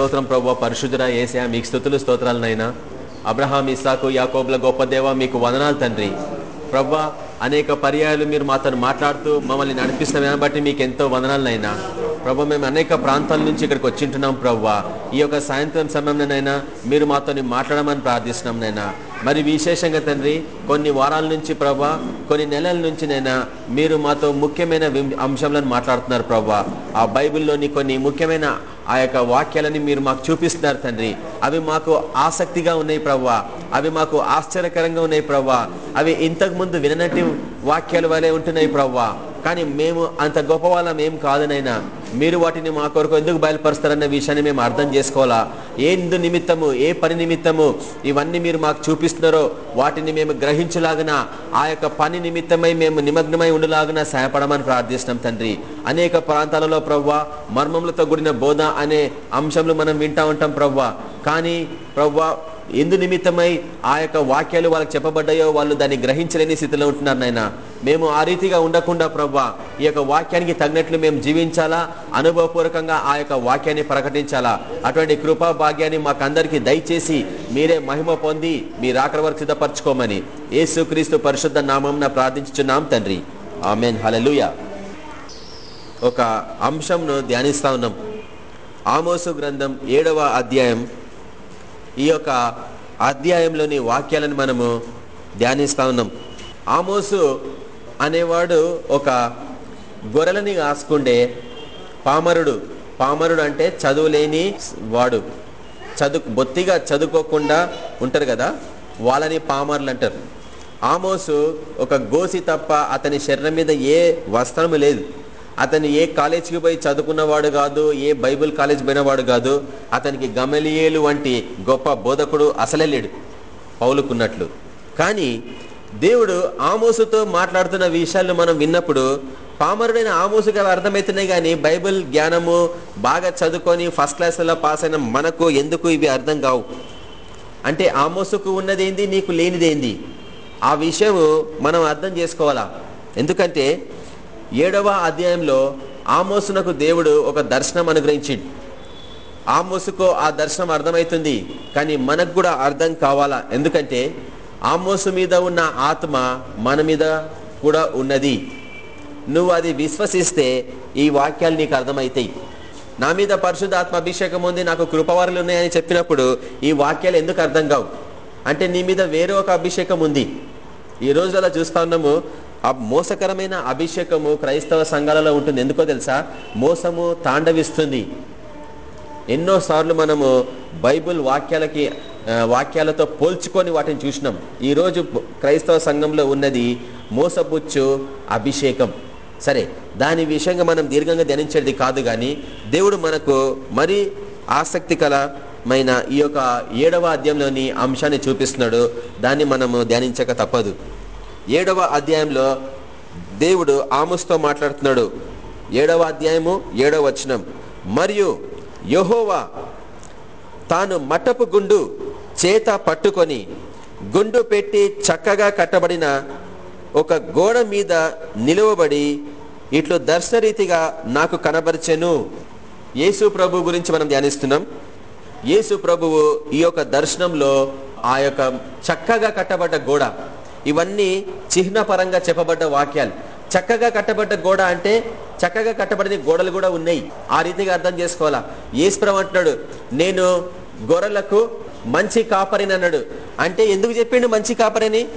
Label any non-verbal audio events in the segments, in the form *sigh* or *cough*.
స్తోత్రం ప్రభావ పరిశుద్ధుర ఏసయా మీకు స్థుతులు స్తోత్రాలనైనా. అబ్రహాం ఇస్సాకు యాకోబుల గొప్ప దేవ మీకు వదనాలు తండ్రి. ప్రభా అనేక పర్యాయాలు మీరు మాతో మాట్లాడుతూ మమ్మల్ని నడిపిస్తున్న బట్టి మీకు ఎంతో వదనాలనైనా. ప్రభా మేము అనేక ప్రాంతాల నుంచి ఇక్కడికి వచ్చింటున్నాం ప్రవ్వా. ఈ యొక్క సాయంత్రం సమయంలోనైనా మీరు మాతో మాట్లాడమని ప్రార్థిస్తున్నాం నైనా. మరి విశేషంగా తండ్రి కొన్ని వారాల నుంచి ప్రభా కొన్ని నెలల నుంచి నైనా మీరు మాతో ముఖ్యమైన అంశాలను అంశంలను మాట్లాడుతున్నారు ప్రభా ఆ బైబిల్లోని కొన్ని ముఖ్యమైన ఆ యొక్క వాక్యాలని మీరు మాకు చూపిస్తున్నారు తండ్రి. అవి మాకు ఆసక్తిగా ఉన్నాయి ప్రవ్వా. అవి మాకు ఆశ్చర్యకరంగా ఉన్నాయి ప్రవ్వా. అవి ఇంతకుముందు విననటి వాక్యాల వలె ఉంటున్నాయి ప్రవ్వా. కానీ మేము అంత గొప్ప వాళ్ళం ఏం కాదనైనా మీరు వాటిని మా కొరకు ఎందుకు బయలుపరుస్తారన్న విషయాన్ని మేము అర్థం చేసుకోవాలా? ఏందు నిమిత్తము ఏ పని నిమిత్తము ఇవన్నీ మీరు మాకు చూపిస్తున్నారో వాటిని మేము గ్రహించలాగిన ఆ యొక్క పని నిమిత్తమై మేము నిమగ్నమై ఉండలాగిన సహాయపడమని ప్రార్థిస్తున్నాం తండ్రి. అనేక ప్రాంతాలలో ప్రవ్వా మర్మములతో కూడిన బోధ అనే అంశంలో మనం వింటా ఉంటాం ప్రవ్వా. కానీ ప్రవ్వా ఎందు నిమిత్తమై ఆ యొక్క వాక్యాలు వాళ్ళకి చెప్పబడ్డాయో వాళ్ళు దాన్ని గ్రహించలేని స్థితిలో ఉంటున్నారు నాయన. మేము ఆ రీతిగా ఉండకుండా ప్రవ్వా ఈ యొక్క వాక్యానికి తగినట్లు మేము జీవించాలా? అనుభవపూర్వకంగా ఆ యొక్క వాక్యాన్ని ప్రకటించాలా? అటువంటి కృపా భాగ్యాన్ని మాకందరికీ దయచేసి మీరే మహిమ పొంది మీ రాకడ వరకు సిద్ధపరచుకోమని ఏసుక్రీస్తు పరిశుద్ధ నామం ప్రార్థించుచున్నాం తండ్రి. ఆమెన్. హలలుయ ఒక అంశంను ధ్యానిస్తా ఉన్నాం. ఆమోసు గ్రంథం ఏడవ అధ్యాయం ఈ యొక్క అధ్యాయంలోని వాక్యాలను మనము ధ్యానిస్తా ఉన్నాం. ఆమోసు అనేవాడు ఒక గొర్రెలని కాసుకుండే పామరుడు. పామరుడు అంటే చదువులేని వాడు. చదువు బొత్తిగా చదువుకోకుండా ఉంటారు కదా వాళ్ళని పామర్లు అంటారు. ఆమోసు ఒక గోసి తప్ప అతని శరీరం మీద ఏ వస్త్రము లేదు. అతను ఏ కాలేజీకి పోయి చదువుకున్నవాడు కాదు ఏ బైబిల్ కాలేజ్ పోయినవాడు కాదు అతనికి గమలియేలు వంటి గొప్ప బోధకుడు అసలే లేడు పౌలుకున్నట్లు. కానీ దేవుడు ఆమోసుతో మాట్లాడుతున్న విషయాలు మనం విన్నప్పుడు పామరుడైన ఆమోసుకి అవి అర్థమవుతున్నాయి కానీ బైబిల్ జ్ఞానము బాగా చదువుకొని ఫస్ట్ క్లాస్లో పాస్ అయిన మనకు ఎందుకు ఇవి అర్థం కావు? అంటే ఆమోసుకు ఉన్నదేంది నీకు లేనిదేంది? ఆ విషయము మనం అర్థం చేసుకోవాలా? ఎందుకంటే ఏడవ అధ్యాయంలో ఆమోసునకు దేవుడు ఒక దర్శనం అనుగ్రహించిండు. ఆమోసుకు ఆ దర్శనం అర్థమవుతుంది కానీ మనకు కూడా అర్థం కావాలా? ఎందుకంటే ఆమోసు మీద ఉన్న ఆత్మ మన మీద కూడా ఉన్నది. నువ్వు అది విశ్వసిస్తే ఈ వాక్యాలు నీకు అర్థమవుతాయి నా మీద పరిశుద్ధ ఆత్మ అభిషేకం ఉంది నాకు కృపవారులు ఉన్నాయని చెప్పినప్పుడు ఈ వాక్యాలు ఎందుకు అర్థం కావు? అంటే నీ మీద వేరే ఒక అభిషేకం ఉంది. ఈ రోజులలో చూస్తా ఉన్నాము ఆ మోసకరమైన అభిషేకము క్రైస్తవ సంఘాలలో ఉంటుంది. ఎందుకో తెలుసా? మోసము తాండవిస్తుంది. ఎన్నోసార్లు మనము బైబిల్ వాక్యాలకి వాక్యాలతో పోల్చుకొని వాటిని చూసినాం. ఈరోజు క్రైస్తవ సంఘంలో ఉన్నది మోసపుచ్చు అభిషేకం. సరే దాని విషయంగా మనం దీర్ఘంగా ధ్యానించేది కాదు కానీ దేవుడు మనకు మరి ఆసక్తికరమైన ఈ యొక్క ఏడవ అధ్యాయంలోని అంశాన్ని చూపిస్తున్నాడు. దాన్ని మనము ధ్యానించక తప్పదు. ఏడవ అధ్యాయంలో దేవుడు ఆముస్తో మాట్లాడుతున్నాడు. ఏడవ అధ్యాయము ఏడవ వచనం. మరియు యెహోవా తాను మటపు గుండు చేత పట్టుకొని గుండు పెట్టి చక్కగా కట్టబడిన ఒక గోడ మీద నిలువబడి ఇట్లు దర్శనరీతిగా నాకు కనబరిచెను. యేసు ప్రభు గురించి మనం ధ్యానిస్తున్నాం. యేసు ప్రభువు ఈ యొక్క దర్శనంలో ఆ యొక్క చక్కగా కట్టబడ్డ గోడ. ఇవన్నీ చిహ్నపరంగా చెప్పబడ్డ వాక్యాలు. చక్కగా కట్టబడ్డ గోడ అంటే చక్కగా కట్టబడిన గోడలు కూడా ఉన్నాయి. ఆ రీతిగా అర్థం చేసుకోవాలా? ఈశ్వరం అంటున్నాడు నేను గొర్రెలకు మంచి కాపరిని అన్నాడు. అంటే ఎందుకు చెప్పిండు మంచి కాపరిని?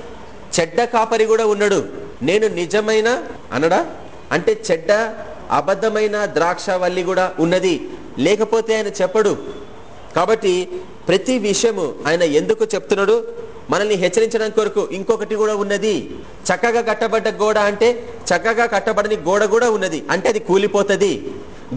చెడ్డ కాపరి కూడా ఉన్నాడు. నేను నిజమైన అనడా అంటే చెడ్డ అబద్ధమైన ద్రాక్షవల్లి కూడా ఉన్నది. లేకపోతే ఆయన చెప్పడు. కాబట్టి ప్రతి విషయము ఆయన ఎందుకు చెప్తున్నాడు? మనల్ని హెచ్చరించడానికి కొరకు ఇంకొకటి కూడా ఉన్నది. చక్కగా కట్టబడ్డ గోడ అంటే చక్కగా కట్టబడని గోడ కూడా ఉన్నది. అంటే అది కూలిపోతుంది.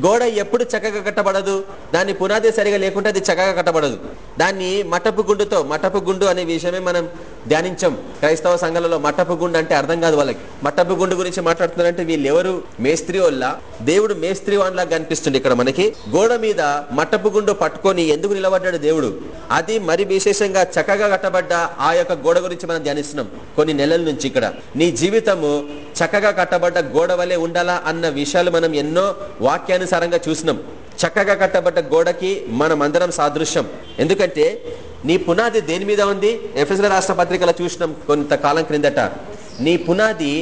గోడ ఎప్పుడు చక్కగా కట్టబడదు? దాన్ని పునాది సరిగా లేకుంటే అది చక్కగా కట్టబడదు. దాన్ని మటపు గుండుతో మటపు గుండు అనే విషయమే మనం ధ్యానించాం. క్రైస్తవ సంఘాలలో మటపు గుండు అంటే అర్థం కాదు వాళ్ళకి. మటపు గుండు గురించి మాట్లాడుతున్నారంటే వీళ్ళు ఎవరు మేస్త్రి వల్ల దేవుడు మేస్త్రి వాళ్ళ కనిపిస్తుంది ఇక్కడ మనకి. గోడ మీద మటపు గుండు పట్టుకొని ఎందుకు నిలబడ్డాడు దేవుడు? అది మరి విశేషంగా చక్కగా కట్టబడ్డ ఆ యొక్క గోడ గురించి మనం ధ్యానిస్తున్నాం కొన్ని నెలల నుంచి ఇక్కడ. నీ జీవితము చక్కగా కట్టబడ్డ గోడ వలె ఉండాలా అన్న విషయాలు మనం ఎన్నో వాక్యానుసారంగా చూసినాం. చక్కగా కట్టబడ్డ గోడకి మనం అందరం సాదృశ్యం. ఎందుకంటే నీ పునాది దేని మీద ఉంది? ఎఫ్ఎస్ఎల్ రాష్ట్ర పత్రికలో చూసినాం కొంతకాలం క్రిందట. నీ పునాది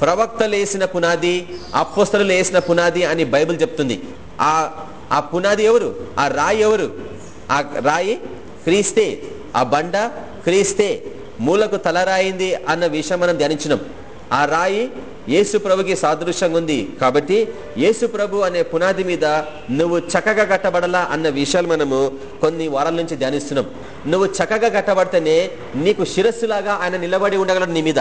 ప్రవక్తలు వేసిన పునాది అప్పొస్తలు వేసిన పునాది అని బైబిల్ చెప్తుంది. ఆ ఆ పునాది ఎవరు? ఆ రాయి ఎవరు? ఆ రాయి క్రీస్తే. ఆ బండ క్రీస్తే. మూలకు తలరాయింది అన్న విషయం మనం ధ్యానించినాం. ఆ రాయి యేసు ప్రభుకి సాదృశ్యంగా ఉంది. కాబట్టి యేసు ప్రభు అనే పునాది మీద నువ్వు చక్కగా కట్టబడలా అన్న విషయాలు మనము కొన్ని వారాల నుంచి ధ్యానిస్తున్నాం. నువ్వు చక్కగా కట్టబడితేనే నీకు శిరస్సులాగా ఆయన నిలబడి ఉండగలడు నీ మీద.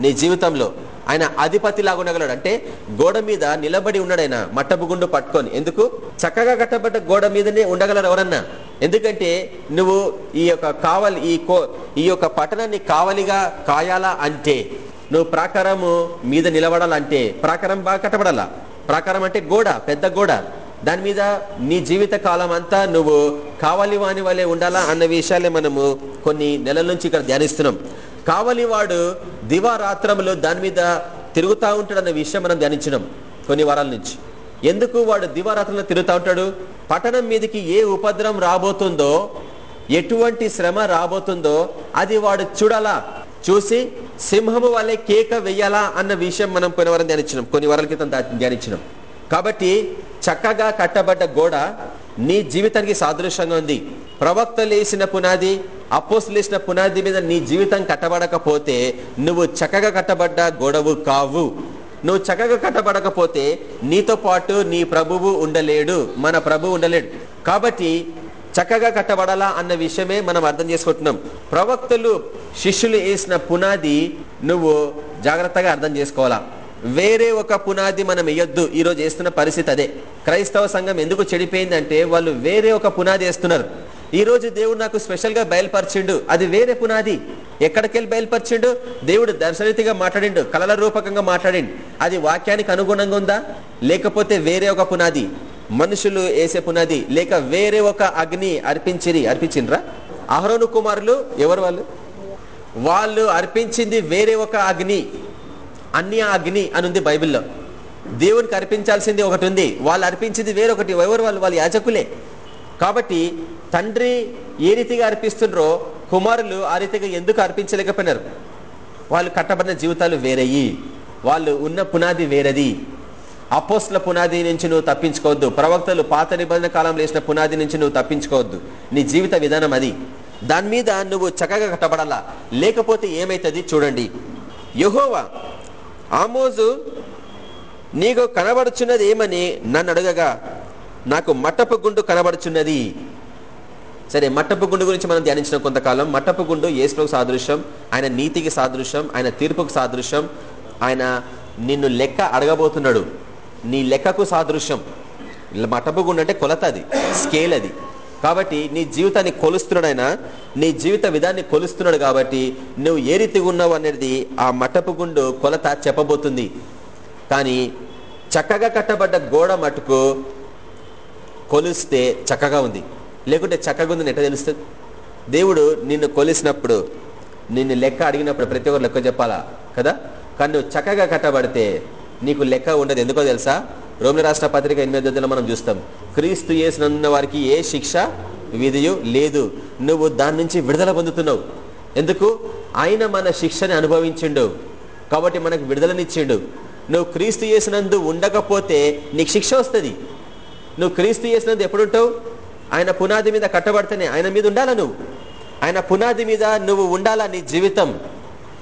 నీ జీవితంలో ఆయన అధిపతి లాగా ఉండగలడు. అంటే గోడ మీద నిలబడి ఉన్నాడు ఆయన. మట్టపు గుండు పట్టుకొని. ఎందుకు? చక్కగా కట్టబడ్డ గోడ మీదనే ఉండగలరు ఎవరన్నా? ఎందుకంటే నువ్వు ఈ యొక్క కావలి ఈ కో ఈ యొక్క పట్టణాన్ని కావలిగా కాయాలా అంటే నువ్వు ప్రాకారము మీద నిలబడాలంటే ప్రాకారం బాగా కట్టబడాలా. ప్రాకారం అంటే గోడ పెద్ద గోడ. దాని మీద నీ జీవిత కాలం అంతా నువ్వు కావలి వాని వలె ఉండాలా అన్న విషయాలే మనము కొన్ని నెలల నుంచి ఇక్కడ ధ్యానిస్తున్నాం. కావలి వాడు దివారాత్రములు దాని మీద తిరుగుతూ ఉంటాడు అన్న విషయం మనం ధ్యానించినాం కొన్ని వారాల నుంచి. ఎందుకు వాడు దివారాత్రంలో తిరుగుతూ ఉంటాడు? పట్టణం మీదకి ఏ ఉపద్రం రాబోతుందో ఎటువంటి శ్రమ రాబోతుందో అది వాడు చూడాలా. చూసి సింహము వల్లే కేక వెయ్యాలా అన్న విషయం మనం కొన్ని వారం ధ్యానించినాం. కొన్ని వారాల క్రితం ధ్యానించినాం. కాబట్టి చక్కగా కట్టబడ్డ గోడ నీ జీవితానికి సాదృశ్యంగా ఉంది. ప్రవక్తలు వేసిన పునాది అపోసులు వేసిన పునాది మీద నీ జీవితం కట్టబడకపోతే నువ్వు చక్కగా కట్టబడ్డ గొడవు కావు. నువ్వు చక్కగా కట్టబడకపోతే నీతో పాటు నీ ప్రభువు ఉండలేడు మన ప్రభువు ఉండలేడు. కాబట్టి చక్కగా కట్టబడాలా అన్న విషయమే మనం అర్థం చేసుకుంటున్నాం. ప్రవక్తలు శిష్యులు వేసిన పునాది నువ్వు జాగ్రత్తగా అర్థం చేసుకోవాలా. వేరే ఒక పునాది మనం వేయొద్దు. ఈరోజు వేస్తున్న పరిస్థితి అదే. క్రైస్తవ సంఘం ఎందుకు చెడిపోయిందంటే వాళ్ళు వేరే ఒక పునాది వేస్తున్నారు. ఈ రోజు దేవుడు నాకు స్పెషల్గా బయలుపరిచిండు. అది వేరే పునాది. ఎక్కడికెళ్ళి బయలుపరిచిండు? దేవుడు దర్శనరీతిగా మాట్లాడిండు. కళల రూపకంగా మాట్లాడిండు. అది వాక్యానికి అనుగుణంగా ఉందా? లేకపోతే వేరే ఒక పునాది? మనుషులు వేసే పునాది లేక వేరే ఒక అగ్ని అర్పించిరి అర్పించిండ్రా అహరోను కుమారులు ఎవరు వాళ్ళు? వాళ్ళు అర్పించింది వేరే ఒక అగ్ని అన్య అగ్ని అని ఉంది బైబిల్లో. దేవునికి అర్పించాల్సింది ఒకటి ఉంది వాళ్ళు అర్పించింది వేరొకటి. ఎవరు వాళ్ళు? వాళ్ళు యాజకులే. కాబట్టి తండ్రి ఏ రీతిగా అర్పిస్తుండ్రో కుమారులు ఆ రీతిగా ఎందుకు అర్పించలేకపోయినారు? వాళ్ళు కట్టబడిన జీవితాలు వేరయ్యి. వాళ్ళు ఉన్న పునాది వేరది. అపోస్ల పునాది నుంచి నువ్వు తప్పించుకోవద్దు. ప్రవక్తలు పాత నిబంధన కాలంలో వేసిన పునాది నుంచి నువ్వు తప్పించుకోవద్దు. నీ జీవిత విధానం అది. దాని మీద నువ్వు చక్కగా కట్టబడాలా? లేకపోతే ఏమైతుంది చూడండి. యహోవా ఆమోజు నీకు కనబడుచున్నది ఏమని నన్ను అడగగా? నాకు మట్టపు గుండు కనబడుచున్నది. సరే మట్టపు గుండు గురించి మనం ధ్యానించిన కొంతకాలం. మట్టపు గుండు ఏసుకు సాదృశ్యం ఆయన నీతికి సాదృశ్యం ఆయన తీర్పుకు సాదృశ్యం ఆయన నిన్ను లెక్క అడగబోతున్నాడు. నీ లెక్కకు సాదృశ్యం. మటపు గుండు అంటే కొలత అది స్కేల్ అది. కాబట్టి నీ జీవితాన్ని కొలుస్తున్నాడు ఆయన నీ జీవిత విధాన్ని కొలుస్తున్నాడు కాబట్టి నువ్వు ఏ రీతిగా ఉన్నావు అనేది ఆ మటపు గుండు కొలత చెప్పబోతుంది. కానీ చక్కగా కట్టబడ్డ గోడ మటుకు కొలిస్తే చక్కగా ఉంది. లేకుంటే చక్కగా ఉందని ఎట్లా తెలుస్తుంది? దేవుడు నిన్ను కొలిసినప్పుడు నిన్ను లెక్క అడిగినప్పుడు ప్రతి ఒక్కరు లెక్క చెప్పాలా? కదా? కానీ నువ్వు చక్కగా కట్టబడితే నీకు లెక్క ఉండదు. ఎందుకో తెలుసా? రోమిల రాష్ట్ర పత్రిక ఎనిమిది వద్దలో మనం చూస్తాం. క్రీస్తు చేసినందున్న వారికి ఏ శిక్ష విధియు లేదు. నువ్వు దాని నుంచి విడుదల పొందుతున్నావు. ఎందుకు? ఆయన మన శిక్షని అనుభవించిండు. కాబట్టి మనకు విడుదలనిచ్చిండు. నువ్వు క్రీస్తు చేసినందు ఉండకపోతే నీకు శిక్ష వస్తుంది. నువ్వు క్రీస్తు చేసినందు ఎప్పుడుంటావు? ఆయన పునాది మీద కట్టబడితేనే ఆయన మీద ఉండాలా నువ్వు? ఆయన పునాది మీద నువ్వు ఉండాలా నీ జీవితం?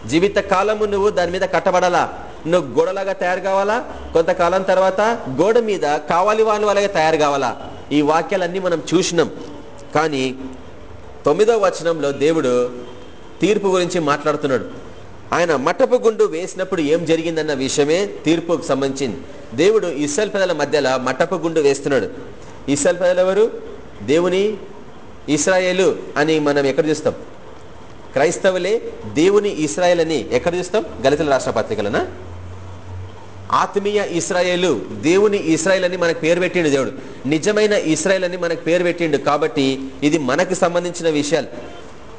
జీవిత కాలము నువ్వు దాని మీద కట్టబడాలా? నువ్వు గోడలాగా తయారు కావాలా? కొంతకాలం తర్వాత గోడ మీద కావాలి వాళ్ళు అలాగే తయారు కావాలా? ఈ వాక్యాలన్నీ మనం చూసినాం. కానీ తొమ్మిదో వచనంలో దేవుడు తీర్పు గురించి మాట్లాడుతున్నాడు. ఆయన మట్టపు గుండు వేసినప్పుడు ఏం జరిగిందన్న విషయమే తీర్పుకు సంబంధించింది. దేవుడు ఇసల్ ప్రజల మధ్యలో మట్టపు గుండు వేస్తున్నాడు. ఇసల్ ప్రజలు ఎవరు? దేవుని ఇస్రాయేలు అని మనం ఎక్కడ చూస్తాం? క్రైస్తవులే దేవుని ఇస్రాయేల్ అని ఎక్కడ చూస్తాం? గలితల రాష్ట్ర పత్రికలనా? ఆత్మీయ ఇస్రాయేలు దేవుని ఇస్రాయల్ అని మనకు పేరు పెట్టిండు దేవుడు. నిజమైన ఇస్రాయేల్ అని మనకు పేరు పెట్టిండు కాబట్టి ఇది మనకు సంబంధించిన విషయాలు.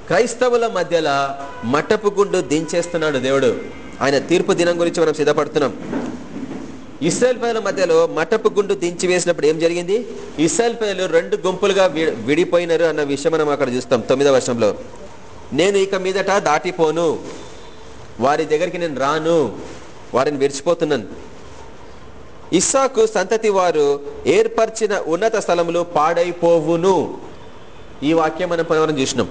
క్రైస్తవుల మధ్యలో మటపు గుండు దించేస్తున్నాడు దేవుడు. ఆయన తీర్పు దినం గురించి మనం సిద్ధపడుతున్నాం. ఇస్రాయల్ ప్రజల మధ్యలో మటపు గుండు దించి వేసినప్పుడు ఏం జరిగింది? ఇస్రాయల్ ప్రజలు రెండు గుంపులుగా విడిపోయినారు అన్న విషయం మనం అక్కడ చూస్తాం తొమ్మిదవ వర్షంలో నేను ఇక మీదట దాటిపోను. వారి దగ్గరికి నేను రాను. వారిని విడిచిపోతున్నాను. ఇస్సాకు సంతతి వారు ఏర్పరిచిన ఉన్నత స్థలములు పాడైపోవును. ఈ వాక్యం మనం పదవరం చూసినాం.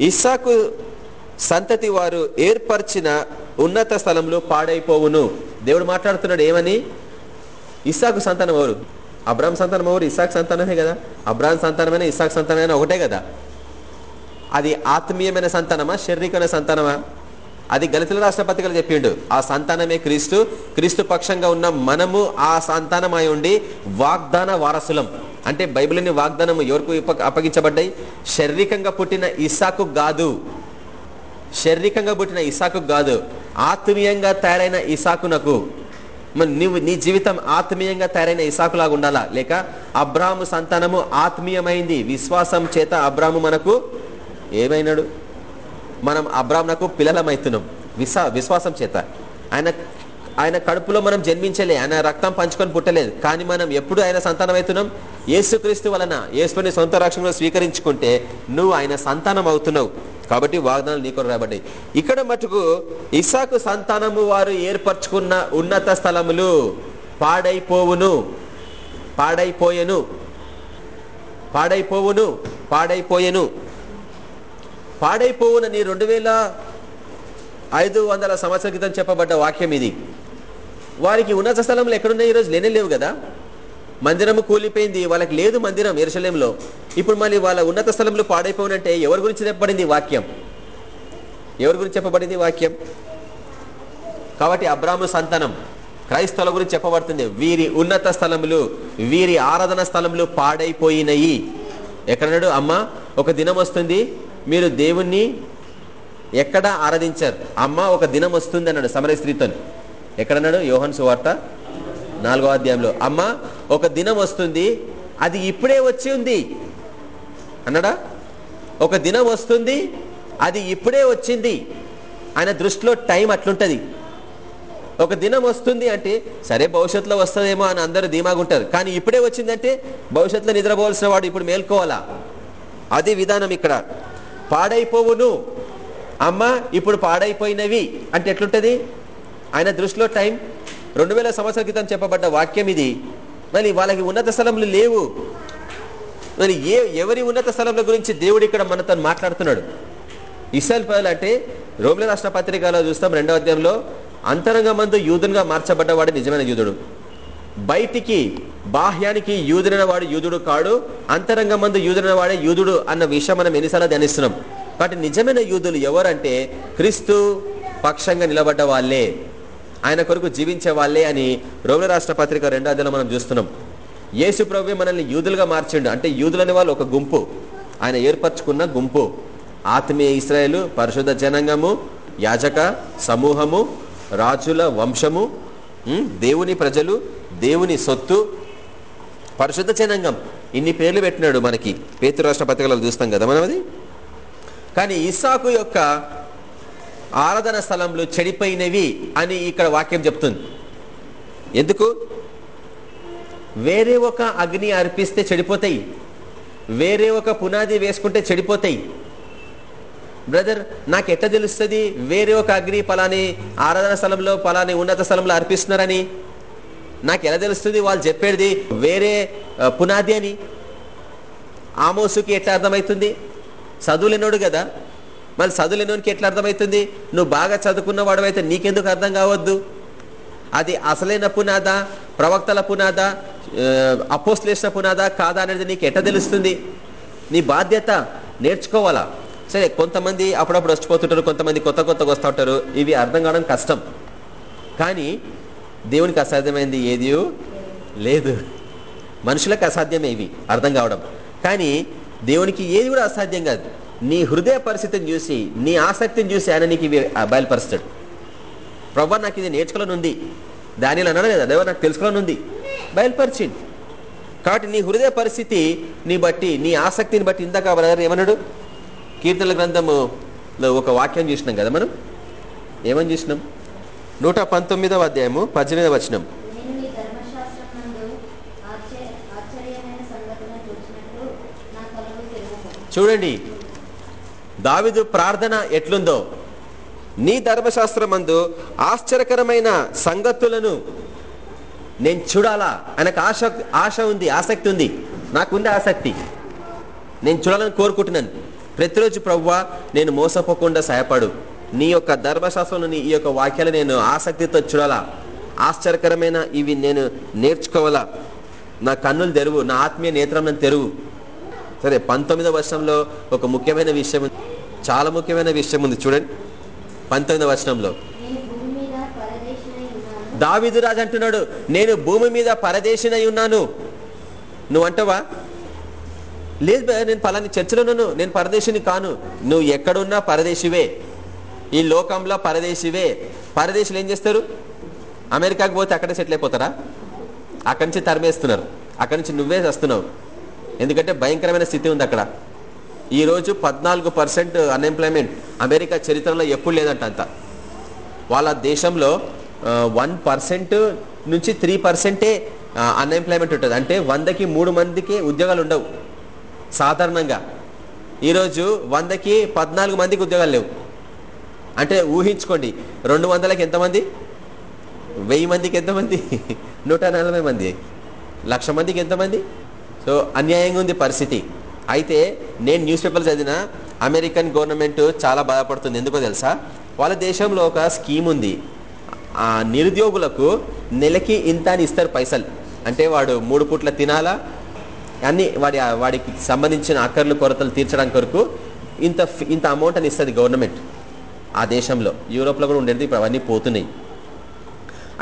ఇస్సాకు సంతతి వారు ఏర్పరిచిన ఉన్నత స్థలంలో పాడైపోవును. దేవుడు మాట్లాడుతున్నాడు ఏమని? ఇస్సాకు సంతానం ఎవరు? అబ్రాహం సంతానం ఎవరు? ఇస్సాకు సంతానమే కదా. అబ్రాహం సంతానమైన ఇస్సాకు సంతానమైన ఒకటే కదా. అది ఆత్మీయమైన సంతానమా శారీరకమైన సంతానమా? అది గలితుల రాష్ట్రపతిగా చెప్పిండు. ఆ సంతానమే క్రీస్తు. క్రీస్తు పక్షంగా ఉన్న మనము ఆ సంతానమై ఉండి వాగ్దాన వారసులం. అంటే బైబిల్ని వాగ్దానం ఎవరికి అప్పగించబడ్డాయి? శారీరకంగా పుట్టిన ఇసాకు కాదు శారీరకంగా పుట్టిన ఇసాకు కాదు ఆత్మీయంగా తయారైన ఇసాకునకు. మరి నువ్వు నీ జీవితం ఆత్మీయంగా తయారైన ఇసాకులాగా ఉండాలా? లేక అబ్రాహము సంతానము ఆత్మీయమైంది. విశ్వాసం చేత అబ్రాహము మనకు ఏమైనాడు? మనం అబ్రాహ్మణకు పిల్లలమవుతున్నాం విశ్వా విశ్వాసం చేత. ఆయన ఆయన కడుపులో మనం జన్మించలే. ఆయన రక్తం పంచుకొని పుట్టలేదు. కానీ మనం ఎప్పుడు ఆయన సంతానం అవుతున్నాం యేసుక్రీస్తు వలన. ఏసుని సొంత రక్షణలో స్వీకరించుకుంటే నువ్వు ఆయన సంతానం అవుతున్నావు కాబట్టి వాగ్దానాలు నీకు రాబడ్డాయి ఇక్కడ మటుకు ఇసాకు సంతానము వారు ఏర్పరచుకున్న ఉన్నత స్థలములు పాడైపోవును. పాడైపోయెను. పాడైపోవును. పాడైపోయెను. పాడైపోవునని రెండు వేల ఐదు వందల సంవత్సరాల క్రితం చెప్పబడ్డ వాక్యం ఇది. వారికి ఉన్నత స్థలంలో ఎక్కడున్నాయి? ఈరోజు లేనే లేవు కదా? మందిరము కూలిపోయింది వాళ్ళకి లేదు మందిరం ఎరుసలేంలో ఇప్పుడు మళ్ళీ వాళ్ళ ఉన్నత స్థలంలో పాడైపోవునంటే ఎవరి గురించి చెప్పబడింది వాక్యం? ఎవరి గురించి చెప్పబడింది వాక్యం? కాబట్టి అబ్రాహ్మ సంతానం క్రైస్తవుల గురించి చెప్పబడుతుంది. వీరి ఉన్నత స్థలములు వీరి ఆరాధన స్థలములు పాడైపోయినాయి. ఎక్కడన్నాడు అమ్మ ఒక దినం వస్తుంది. మీరు దేవుణ్ణి ఎక్కడ ఆరాధించారు? అమ్మ ఒక దినం వస్తుంది అన్నాడు సమర స్త్రీతో ఎక్కడన్నాడు? యోహన్ సువార్త నాలుగో అధ్యాయంలో. అమ్మ ఒక దినం వస్తుంది అది ఇప్పుడే వచ్చి ఉంది. అన్నాడా? ఒక దినం వస్తుంది అది ఇప్పుడే వచ్చింది. ఆయన దృష్టిలో టైం అట్లుంటుంది. ఒక దినం వస్తుంది అంటే సరే భవిష్యత్తులో వస్తుందేమో అని అందరూ ధీమాగుంటారు కానీ ఇప్పుడే వచ్చిందంటే భవిష్యత్తులో నిద్రపోవాల్సిన వాడు ఇప్పుడు మేల్కోవాలా? అదే విధానం ఇక్కడ. పాడైపోవును. అమ్మ ఇప్పుడు పాడైపోయినవి. అంటే ఎట్లుంటది? ఆయన దృష్టిలో టైం. రెండు వేల సంవత్సరాల క్రితం చెప్పబడ్డ వాక్యం ఇది. మరి వాళ్ళకి ఉన్నత స్థలములు లేవు. మరి ఏ ఎవరి ఉన్నత స్థలముల గురించి దేవుడు ఇక్కడ మనతో మాట్లాడుతున్నాడు? ఇస్రాయల్ పదలు అంటే రోమిల రాష్ట్ర పత్రికలో చూస్తాం రెండవ అధ్యాయంలో అంతరంగ మందు యూదునిగా మార్చబడ్డవాడు నిజమైన యూదుడు. బయటికి బాహ్యానికి యూదుడైన వాడు యూదుడు కాడు అంతరంగ మందు యూదుడైన వాడే యూదుడు అన్న విషయం మనం ఎన్నిసార్లు ధ్యానిస్తున్నాం. కాబట్టి నిజమైన యూదులు ఎవరంటే క్రీస్తు పక్షంగా నిలబడ్డ వాళ్ళే ఆయన కొరకు జీవించే వాళ్ళే అని రోమిల రాష్ట్ర పత్రిక రెండో అధ్యాయంలో మనం చూస్తున్నాం. యేసు ప్రభు మనల్ని యూదులుగా మార్చిండు. అంటే యూదులనే వాళ్ళు ఒక గుంపు. ఆయన ఏర్పరచుకున్న గుంపు. ఆత్మీయ ఇస్రాయేలు పరిశుద్ధ జనాంగము యాజక సమూహము రాజుల వంశము దేవుని ప్రజలు దేవుని సొత్తు పరిశుద్ధ జనాంగం. ఇన్ని పేర్లు పెట్టినాడు మనకి. పేతు రాష్ట్ర పత్రికలలో చూస్తాం కదా మనం అది? కానీ ఇసాకు యొక్క ఆరాధన స్థలంలో చెడిపోయినవి అని ఇక్కడ వాక్యం చెప్తుంది. ఎందుకు? వేరే ఒక అగ్ని అర్పిస్తే చెడిపోతాయి. వేరే ఒక పునాది వేసుకుంటే చెడిపోతాయి. బ్రదర్ నాకు ఎట్లా తెలుస్తుంది? వేరే ఒక అగ్ని పలాని ఆరాధన స్థలంలో పలాని ఉన్నత స్థలంలో అర్పిస్తున్నారని? నాకు ఎలా తెలుస్తుంది వాళ్ళు చెప్పేది వేరే పునాది అని? ఆమోసుకి ఎట్లా అర్థమవుతుంది చదువులేనోడు కదా. మళ్ళీ చదువులేనోనికి ఎట్లా అర్థమవుతుంది నువ్వు బాగా చదువుకున్న వాడవైతే నీకెందుకు అర్థం కావద్దు? అది అసలైన పునాదా? ప్రవక్తల పునాదా? అపోస్లు పునాదా? కాదా అనేది నీకు ఎట్లా తెలుస్తుంది? నీ బాధ్యత నేర్చుకోవాలా? సరే కొంతమంది అప్పుడప్పుడు వచ్చిపోతుంటారు కొంతమంది కొత్త కొత్తగా వస్తూ ఉంటారు. ఇవి అర్థం కావడం కష్టం. కానీ దేవునికి అసాధ్యమైంది ఏది? లేదు. మనుషులకు అసాధ్యమే ఇవి అర్థం కావడం. కానీ దేవునికి ఏది కూడా అసాధ్యం కాదు. నీ హృదయ పరిస్థితిని చూసి నీ ఆసక్తిని చూసి ఆయన నీకు ఇవి బయలుపరుస్తాడు. ప్రభా నాకు ఇది నేర్చుకోవాలని దానిలో అన్నాడు కదా దేవ నాకు తెలుసుకోవాలని బయలుపరిచింది కాబట్టి నీ హృదయ పరిస్థితి నీ బట్టి నీ ఆసక్తిని బట్టి ఇందాక బ్రదర్ ఏమన్నాడు? కీర్తనల గ్రంథములో ఒక వాక్యం చూసినాం కదా మనం? ఏమని చూసినాం? నూట పంతొమ్మిదవ అధ్యాయము పద్దెనిమిదవ వచనం. చూడండి. దావిదు ప్రార్థన ఎట్లుందో. నీ ధర్మశాస్త్రమందు ఆశ్చర్యకరమైన సంగతులను నేను చూడాలా? ఆయనకు ఆశ ఆశ ఉంది ఆసక్తి ఉంది. నాకుంది ఆసక్తి. నేను చూడాలని కోరుకుంటున్నాను. ప్రతిరోజు ప్రవ్వా నేను మోసపోకుండా సహాయపడు. నీ యొక్క ధర్మశాస్త్రంలోని ఈ యొక్క వాక్యాలు నేను ఆసక్తితో చూడాలా? ఆశ్చర్యకరమైన ఇవి నేను నేర్చుకోవాలా? నా కన్నులు తెరువు నా ఆత్మీయ నేత్రం తెరువు. సరే పంతొమ్మిదవ వర్షంలో ఒక ముఖ్యమైన విషయం చాలా ముఖ్యమైన విషయం ఉంది చూడండి. పంతొమ్మిదవ వర్షంలో నేను దావిదు రాజు అంటున్నాడు నేను భూమి మీద పరదేశినై ఉన్నాను. నువ్వు అంటవా? లేదు నేను పలాని చర్చలో ఉన్నాను నేను పరదేశిని కాను. నువ్వు ఎక్కడున్నా పరదేశివే. ఈ లోకంలో పరదేశివే. పరదేశులు ఏం చేస్తారు? అమెరికాకి పోతే అక్కడే సెటిల్ అయిపోతారా? అక్కడి నుంచి తరిమేస్తున్నారు. అక్కడి నుంచి నువ్వే వస్తున్నావు ఎందుకంటే భయంకరమైన స్థితి ఉంది అక్కడ. ఈరోజు పద్నాలుగు పర్సెంట్ అన్ఎంప్లాయ్మెంట్ అమెరికా చరిత్రలో ఎప్పుడు లేదంట అంత. వాళ్ళ దేశంలో వన్ పర్సెంట్ నుంచి త్రీ పర్సెంటే అన్ఎంప్లాయ్మెంట్ ఉంటుంది. అంటే వందకి మూడు మందికి ఉద్యోగాలు ఉండవు. సాధారణంగా. ఈరోజు వందకి పద్నాలుగు మందికి ఉద్యోగాలు లేవు. అంటే ఊహించుకోండి రెండు వందలకి ఎంతమంది వెయ్యి మందికి ఎంతమంది నూట నలభై మంది. లక్ష మందికి ఎంతమంది సో అన్యాయంగా ఉంది పరిస్థితి. అయితే నేను న్యూస్ పేపర్ చదివిన అమెరికన్ గవర్నమెంట్ చాలా బాధపడుతుంది. ఎందుకో తెలుసా? వాళ్ళ దేశంలో ఒక స్కీమ్ ఉంది. ఆ నిరుద్యోగులకు నెలకి ఇంత అని ఇస్తారు పైసలు. అంటే వాడు మూడు పూట్ల తినాలా? అన్ని వాడి వాడికి సంబంధించిన అక్కర్లు కొరతలు తీర్చడానికి కొరకు ఇంత ఇంత అమౌంట్ అని ఇస్తుంది గవర్నమెంట్. ఆ దేశంలో యూరోప్లో కూడా ఉండేది ఇప్పుడు అవన్నీ పోతున్నాయి.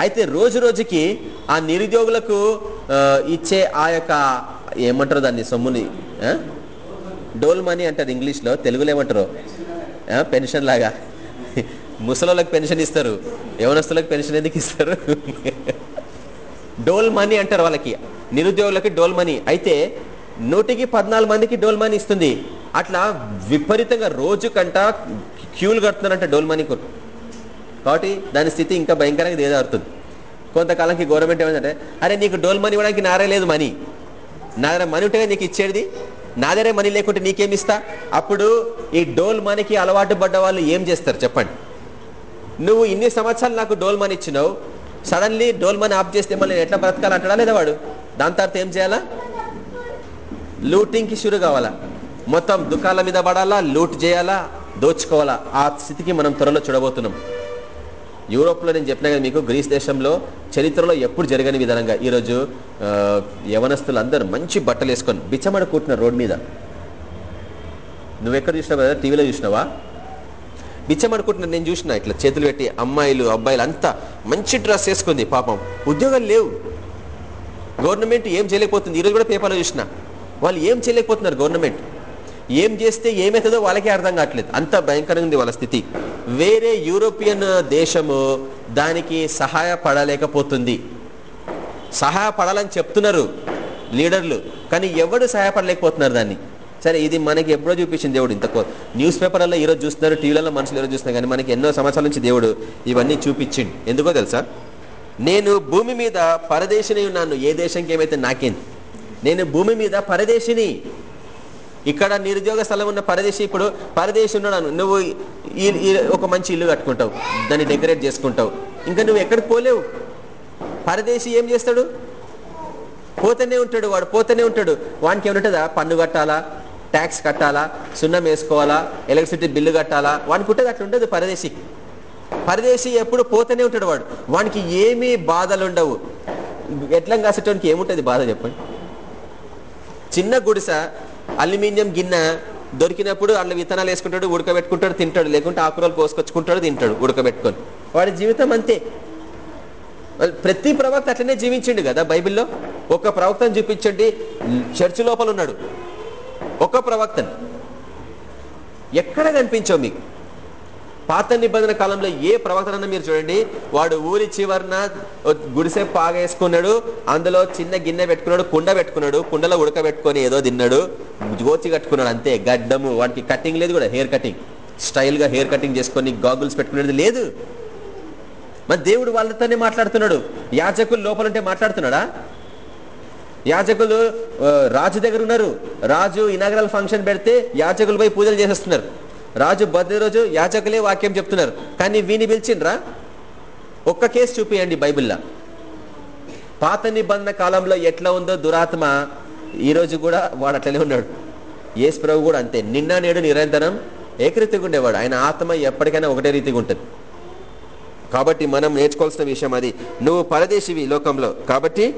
అయితే రోజు రోజుకి ఆ నిరుద్యోగులకు ఇచ్చే ఆ యొక్క ఏమంటారు దాన్ని సొమ్ముని డోల్ మనీ అంటారు ఇంగ్లీష్లో తెలుగులో ఏమంటారు? పెన్షన్ లాగా. ముసలోళ్ళకి పెన్షన్ ఇస్తారు యవనస్తులకు పెన్షన్ ఎందుకు ఇస్తారు? డోల్ మనీ అంటారు వాళ్ళకి నిరుద్యోగులకి డోల్ మనీ. అయితే నూటికి పద్నాలుగు మందికి డోల్ మనీ ఇస్తుంది. అట్లా విపరీతంగా రోజు కంట క్యూలు కడుతున్నారంటే డోల్ మనీ కొరకు కాబట్టి దాని స్థితి ఇంకా భయంకరంగా దేదారుతుంది కొంతకాలంకి గవర్నమెంట్ ఏమంటే అరే నీకు డోల్ మనీ ఇవ్వడానికి నారే లేదు మనీ. నా దగ్గర మనీ ఉంటే నీకు ఇచ్చేది. నా దగ్గర మనీ లేకుంటే నీకేమిస్తా అప్పుడు ఈ డోల్ మనీకి అలవాటు పడ్డ వాళ్ళు ఏం చేస్తారు చెప్పండి. నువ్వు ఇన్ని సంవత్సరాలు నాకు డోల్ మనీ ఇచ్చినావు. సడన్లీ డోల్ మనీ ఆఫ్ చేస్తే మళ్ళీ ఎట్లా బ్రతకాలంటాడా లేదా వాడు? దాని తర్వాత ఏం చేయాలా? లూటింగ్కి షురు కావాలా? మొత్తం దుకాణాల మీద పడాలా? లూట్ చేయాలా? దోచుకోవాలా? ఆ స్థితికి మనం త్వరలో చూడబోతున్నాం. యూరోప్లో నేను చెప్పిన కదా మీకు గ్రీస్ దేశంలో చరిత్రలో ఎప్పుడు జరగని విధానంగా ఈరోజు యవనస్తులు అందరూ మంచి బట్టలు వేసుకొని బిచ్చమడ కూర్చున్నారు రోడ్ మీద. నువ్వెక్కడ చూసినావు కదా టీవీలో చూసినావా? బిచ్చమడుకుంటున్నా నేను చూసిన ఇట్లా చేతులు పెట్టి అమ్మాయిలు అబ్బాయిలు అంతా మంచి డ్రెస్ వేసుకుంది పాపం. ఉద్యోగాలు లేవు. గవర్నమెంట్ ఏం చేయలేకపోతుంది? ఈరోజు కూడా పేపర్లో చూసిన. వాళ్ళు ఏం చేయలేకపోతున్నారు గవర్నమెంట్? ఏం చేస్తే ఏమవుతుందో వాళ్ళకే అర్థం కావట్లేదు. అంత భయంకరంగా ఉంది వాళ్ళ స్థితి. వేరే యూరోపియన్ దేశము దానికి సహాయపడలేకపోతుంది సహాయపడాలని చెప్తున్నారు లీడర్లు కానీ ఎవడు సహాయపడలేకపోతున్నారు దాన్ని? సరే ఇది మనకి ఎప్పుడో చూపించింది దేవుడు ఇంతకు న్యూస్ పేపర్లలో ఈరోజు చూస్తున్నారు టీవీలలో మనుషులు ఈరోజు చూస్తున్నారు కానీ మనకి ఎన్నో సంవత్సరాల నుంచి దేవుడు ఇవన్నీ చూపించిండు. ఎందుకో తెలుసా? నేను భూమి మీద పరదేశిని ఉన్నాను ఏ దేశంకి ఏమైతే నాకేంది? నేను భూమి మీద పరదేశిని. ఇక్కడ నిరుద్యోగ స్థలం ఉన్న పరదేశి ఇప్పుడు పరదేశి ఉన్నాడు నువ్వు ఒక మంచి ఇల్లు కట్టుకుంటావు. దాన్ని డెకరేట్ చేసుకుంటావు. ఇంకా నువ్వు ఎక్కడికి పోలేవు. పరదేశి ఏం చేస్తాడు? పోతూనే ఉంటాడు వాడు పోతూనే ఉంటాడు. వానికి ఏమంటుందా పన్ను కట్టాలా? ట్యాక్స్ కట్టాలా? సున్నం వేసుకోవాలా? ఎలక్ట్రిసిటీ బిల్లు కట్టాలా? వానికి ఉంటుంది అట్లా ఉండదు పరదేశికి పరదేశి ఎప్పుడు పోతూనే ఉంటాడు వాడు. వానికి ఏమీ బాధలు ఉండవు. ఎట్లం కాసేటోనికి ఏముంటుంది బాధ చెప్పండి? చిన్న గుడిస అల్యూమినియం గిన్నె దొరికినప్పుడు అట్లా విత్తనాలు వేసుకుంటాడు ఉడకబెట్టుకుంటాడు తింటాడు. లేకుంటే ఆకురాలు కోసుకొచ్చుకుంటాడు తింటాడు ఉడకబెట్టుకొని. వాడి జీవితం అంతే. వాళ్ళు ప్రతి ప్రవక్త అట్లనే జీవించిండు కదా బైబిల్లో? ఒక ప్రవక్తను చూపించండి చర్చి లోపల ఉన్నాడు. ఒక ప్రవక్తను. ఎక్కడ కనిపించావు మీకు? పాత నిబంధన కాలంలో ఏ ప్రవక్తనన్నా మీరు చూడండి వాడు ఊరి చివరన గుడిసె పాగేసుకున్నాడు అందులో చిన్న గిన్నె పెట్టుకున్నాడు కుండ పెట్టుకున్నాడు కుండలో ఉడకబెట్టుకొని ఏదో తిన్నాడు గోచి కట్టుకున్నాడు అంతే గడ్డము వాడికి కటింగ్ లేదు కూడా హెయిర్ కటింగ్ స్టైల్గా హెయిర్ కటింగ్ చేసుకొని గాగుల్స్ పెట్టుకునేది లేదు. మరి దేవుడు వాళ్ళతోనే మాట్లాడుతున్నాడు. యాజకులు లోపలంటే మాట్లాడుతున్నాడా? యాజకులు రాజు దగ్గర ఉన్నారు. రాజు ఇనాగరల్ ఫంక్షన్ పెడితే యాజకులు పోయి పూజలు చేసేస్తున్నారు. రాజు బర్త్డే రోజు యాజకులే వాక్యం చెప్తున్నారు. కానీ వీని పిలిచిండ్రా? ఒక్క కేసు చూపియండి బైబిల్లో. పాత నిబంధన కాలంలో ఎట్లా ఉందో దురాత్మ ఈ రోజు కూడా వాడు అట్లనే ఉన్నాడు. ఏసు ప్రభు కూడా అంతే. నిన్న నేడు నిరంతరం ఏకరీతిగా ఉండేవాడు. ఆయన ఆత్మ ఎప్పటికైనా ఒకటే రీతిగా ఉంటుంది. కాబట్టి మనం నేర్చుకోవాల్సిన విషయం అది. నువ్వు పరదేశివి ఈ లోకంలో కాబట్టి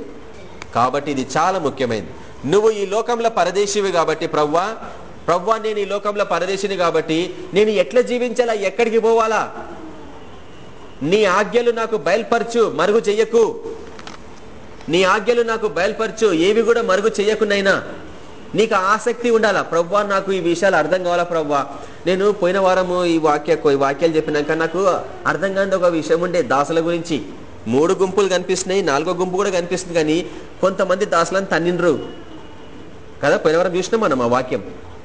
కాబట్టి ఇది చాలా ముఖ్యమైనది. నువ్వు ఈ లోకంలో పరదేశివి కాబట్టి ప్రవ్వా ప్రవ్వా నేను ఈ లోకంలో పరదేశిని కాబట్టి నేను ఎట్లా జీవించాలా? ఎక్కడికి పోవాలా? నీ ఆజ్ఞలు నాకు బయలుపరచు మరుగు చెయ్యకు. నీ ఆజ్ఞలు నాకు బయలుపరచు ఏవి కూడా మరుగు చెయ్యకునైనా నీకు ఆసక్తి ఉండాలా? ప్రవ్వా నాకు ఈ విషయాలు అర్థం కావాలా ప్రవ్వా నేను పోయిన వారము ఈ వాక్య ఈ వాక్యాలు చెప్పినాక నాకు అర్థం కాని ఒక విషయం ఉండే దాసుల గురించి. మూడు గుంపులు కనిపిస్తున్నాయి నాలుగో గుంపు కూడా కనిపిస్తుంది కానీ కొంతమంది దాసులను తన్నిండ్రు. కదా పోయిన వారం చూసినాం మనం ఆ వాక్యం.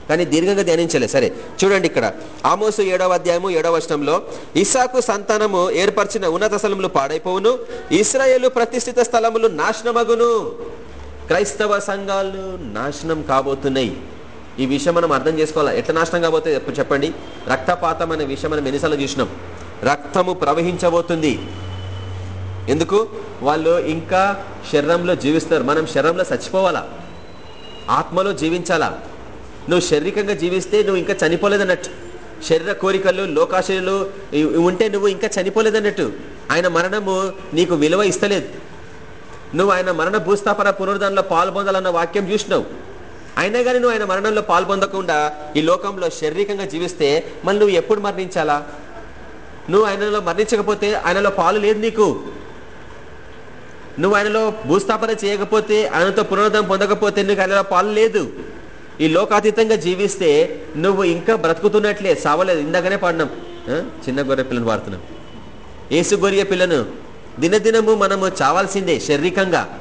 కానీ దీర్ఘంగా ధ్యానించలే సరే చూడండి ఇక్కడ. ఆమోసు ఏడవ అధ్యాయము ఏడవ వచనంలో ఇసాకు సంతానము ఏర్పరిచిన ఉన్నత స్థలములు పాడైపోవును ఇస్రాయేలు ప్రతిష్ఠిత స్థలములు నాశనమగును. క్రైస్తవ సంఘాలు నాశనం కాబోతున్నాయి. ఈ విషయం మనం అర్థం చేసుకోవాలా? ఎట్లా నాశనం కాబోతుంది చెప్పండి. రక్తపాతం అనే విషయం మనం ఎన్నిసార్లు చూసినాం. రక్తము ప్రవహించబోతుంది. ఎందుకు? వాళ్ళు ఇంకా శరీరంలో జీవిస్తారు. మనం శరీరంలో చచ్చిపోవాలా? ఆత్మలో జీవించాలా? నువ్వు శారీరకంగా జీవిస్తే నువ్వు ఇంకా చనిపోలేదన్నట్టు. శరీర కోరికలు లోకాశలు ఉంటే నువ్వు ఇంకా చనిపోలేదన్నట్టు. ఆయన మరణము నీకు విలువ ఇస్తలేదు. నువ్వు ఆయన మరణ భూస్థాపన పునరుద్ధరణలో పాల్పొందాలన్న వాక్యం చూసినావు. అయినా కానీ నువ్వు ఆయన మరణంలో పాల్పొందకుండా ఈ లోకంలో శారీరకంగా జీవిస్తే మళ్ళీ నువ్వు ఎప్పుడు మరణించాలా? నువ్వు ఆయనలో మరణించకపోతే ఆయనలో పాలు లేదు నీకు. నువ్వు ఆయనలో భూస్థాపన చేయకపోతే ఆయనతో పునరుద్ధరణ పొందకపోతే నీకు ఆయనలో పాలు లేదు. ఈ లోకాతీతంగా జీవిస్తే నువ్వు ఇంకా బ్రతుకుతున్నట్లే సావలేదు ఇందాకనే పాడినాం. చిన్న గొర్రె పిల్లను వాడుతున్నాం. ఏసు గొర్రె పిల్లను దినదినము మనము చావాల్సిందే శారీరకంగా.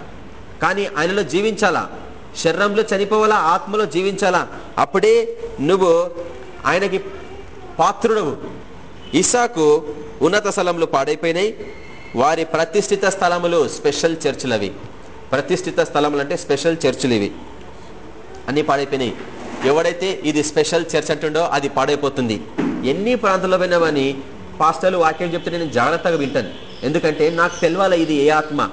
కానీ ఆయనలో జీవించాలా? శరీరంలో చనిపోవాలా? ఆత్మలో జీవించాలా? అప్పుడే నువ్వు ఆయనకి పాత్రుడవు. ఇసాకు ఉన్నత స్థలంలో పాడైపోయినాయి. వారి ప్రతిష్ఠిత స్థలములు స్పెషల్ చర్చిలు అవి ప్రతిష్ఠిత స్థలములు అంటే స్పెషల్ చర్చిలు ఇవి అన్నీ పాడైపోయినాయి. ఎవడైతే ఇది స్పెషల్ చర్చ్ అంటుండో అది పాడైపోతుంది. ఎన్ని ప్రాంతాల్లో పోయినామని పాస్టర్లు వాక్యం చెప్తే నేను జాగ్రత్తగా వింటాను. ఎందుకంటే నాకు తెలవాల ఇది ఏ ఆత్మ.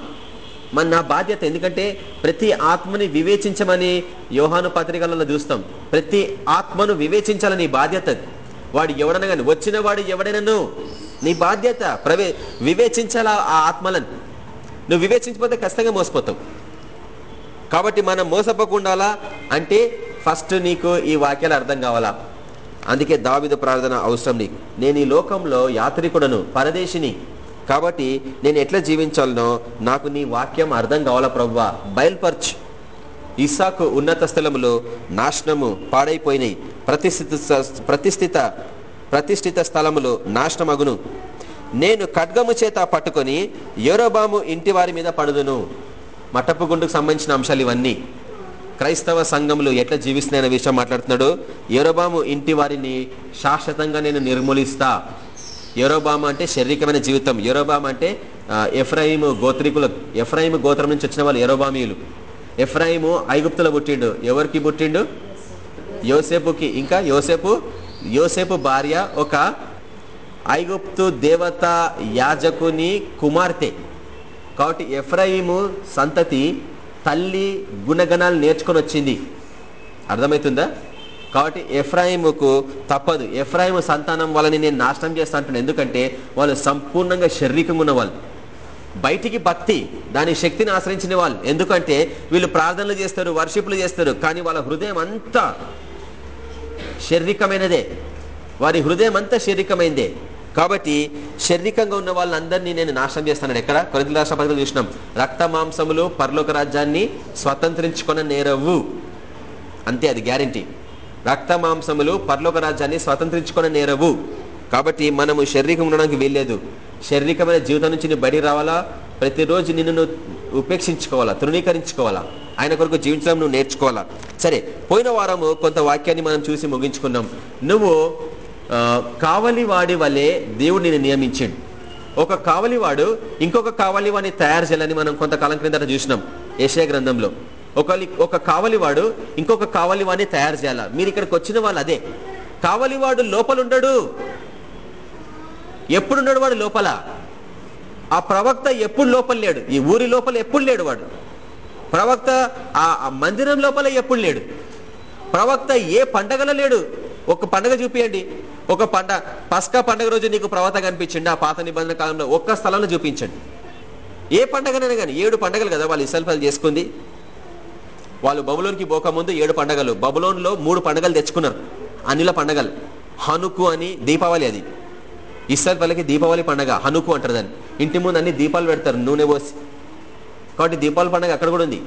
మన నా బాధ్యత ఎందుకంటే ప్రతి ఆత్మని వివేచించమని యోహాను పత్రికలలో చూస్తాం. ప్రతి ఆత్మను వివేచించాలని బాధ్యత వాడు ఎవడైనా కానీ వచ్చిన వాడు ఎవడైనాను? నీ బాధ్యత ప్రవే వివేచించాలా ఆ ఆత్మలను? నువ్వు వివేచించిపోతే ఖచ్చితంగా మోసపోతావు. కాబట్టి మనం మోసపోకుండా అంటే ఫస్ట్ నీకు ఈ వాక్యాలు అర్థం కావాలా? అందుకే దావిద ప్రార్థన అవసరం నీకు. నేను ఈ లోకంలో యాత్రికుడను పరదేశిని. కాబట్టి నేను ఎట్లా జీవించాలనో నాకు నీ వాక్యం అర్థం కావాలా ప్రవ్వా బయల్పరచు. ఇస్సాకు ఉన్నత స్థలములు నాశనము పాడైపోయినాయి. ప్రతిష్ఠిత ప్రతిష్ఠిత ప్రతిష్ఠిత స్థలములో నాశనమగును. నేను ఖడ్గము చేత పట్టుకొని యోరోబాము ఇంటి వారి మీద పడుదును. మట్టపు గుండుకు సంబంధించిన అంశాలు ఇవన్నీ. క్రైస్తవ సంఘములు ఎట్లా జీవిస్తున్నాయనే విషయం మాట్లాడుతున్నాడు. యోరోబాము ఇంటి వారిని శాశ్వతంగా నేను నిర్మూలిస్తా. యోరోబాము అంటే శారీరకమైన జీవితం. యోరోబాము అంటే ఎఫ్రాయిము గోత్రికుల. ఎఫ్రాయిము గోత్రం నుంచి వచ్చిన వాళ్ళు ఎరోబామీయులు ఎఫ్రాయిము ఐగుప్తులో పుట్టిండు. ఎవరికి పుట్టిండు? యోసేపుకి. ఇంకా యోసేపు యోసేపు భార్య ఒక ఐగుప్తు దేవత యాజకుని కుమార్తె. కాబట్టి ఎఫ్రాయిము సంతతి తల్లి గుణగణాలు నేర్చుకొని వచ్చింది. అర్థమవుతుందా? కాబట్టి ఎఫ్రాయిముకు తప్పదు. ఎఫ్రాయిము సంతానం వాళ్ళని నేను నాశనం చేస్తా అంటున్నాను ఎందుకంటే వాళ్ళు సంపూర్ణంగా శారీరకంగా ఉన్న వాళ్ళు బయటికి భక్తి దాని శక్తిని ఆశ్రయించిన వాళ్ళు. ఎందుకంటే వీళ్ళు ప్రార్థనలు చేస్తారు వర్షిప్లు చేస్తారు కానీ వాళ్ళ హృదయం అంతా శారీరకమైనదే. వారి హృదయం అంతా శారీరకమైందే. కాబట్టి శారీరకంగా ఉన్న వాళ్ళందరినీ నేను నాశనం చేస్తాను ఎక్కడ? కొరింథీ రాష్ట్ర పత్రికలు చూసినాం. రక్త మాంసములు పరలోక రాజ్యాన్ని స్వతంత్రించుకున్న నేరవు. అంతే అది గ్యారంటీ. రక్త మాంసములు పరలోక రాజ్యాన్ని స్వతంత్రించుకున్న నేరవు. కాబట్టి మనము శారీరకం ఉండడానికి వీల్లేదు. శారీరకమైన జీవితం నుంచి నువ్వు రావాలా? ప్రతిరోజు నిన్ను నువ్వు ఉపేక్షించుకోవాలా? తృణీకరించుకోవాలా? ఆయన కొరకు జీవించడం నువ్వు నేర్చుకోవాలా? సరే పోయిన వారము కొంత వాక్యాన్ని మనం చూసి ముగించుకున్నాం. నువ్వు కావలివాడి కావలి వాడి వలె దేవుడు నేను నియమించాడు. ఒక కావలివాడు ఇంకొక కావలివాడిని తయారు చేయాలని మనం కొంతకాలం క్రిందట చూసినాం ఏషియా గ్రంథంలో. ఒక ఒక కావలివాడు ఇంకొక కావలివాడిని తయారు చేయాల? మీరు ఇక్కడికి వచ్చిన వాళ్ళు అదే. కావలివాడు లోపలుండడు. ఎప్పుడున్నాడు వాడు లోపల? ఆ ప్రవక్త ఎప్పుడు లోపల లేడు? ఈ ఊరి లోపల ఎప్పుడు లేడు వాడు? ప్రవక్త ఆ మందిరం లోపల ఎప్పుడు లేడు? ప్రవక్త ఏ పండగలో లేడు? ఒక పండగ చూపియండి. ఒక పండ పస్కా పండగ రోజు నీకు ప్రవత కనిపించండి ఆ పాత నిబంధన కాలంలో ఒక్క స్థలంలో చూపించండి. ఏ పండగనైనా కానీ ఏడు పండగలు కదా వాళ్ళు ఇసల్ఫలు చేసుకుంది? వాళ్ళు బబులోనికి పోకముందు ఏడు పండగలు. బబులోన్లో మూడు పండగలు తెచ్చుకున్నారు. అన్నిల పండగలు. హనుకు అని దీపావళి అది. ఇసల్ఫలకి దీపావళి పండగ హనుకు అంటారు దాన్ని. ఇంటి ముందు అన్ని దీపాలు పెడతారు నూనె పోసి. కాబట్టి దీపావళి పండగ అక్కడ కూడా ఉంది.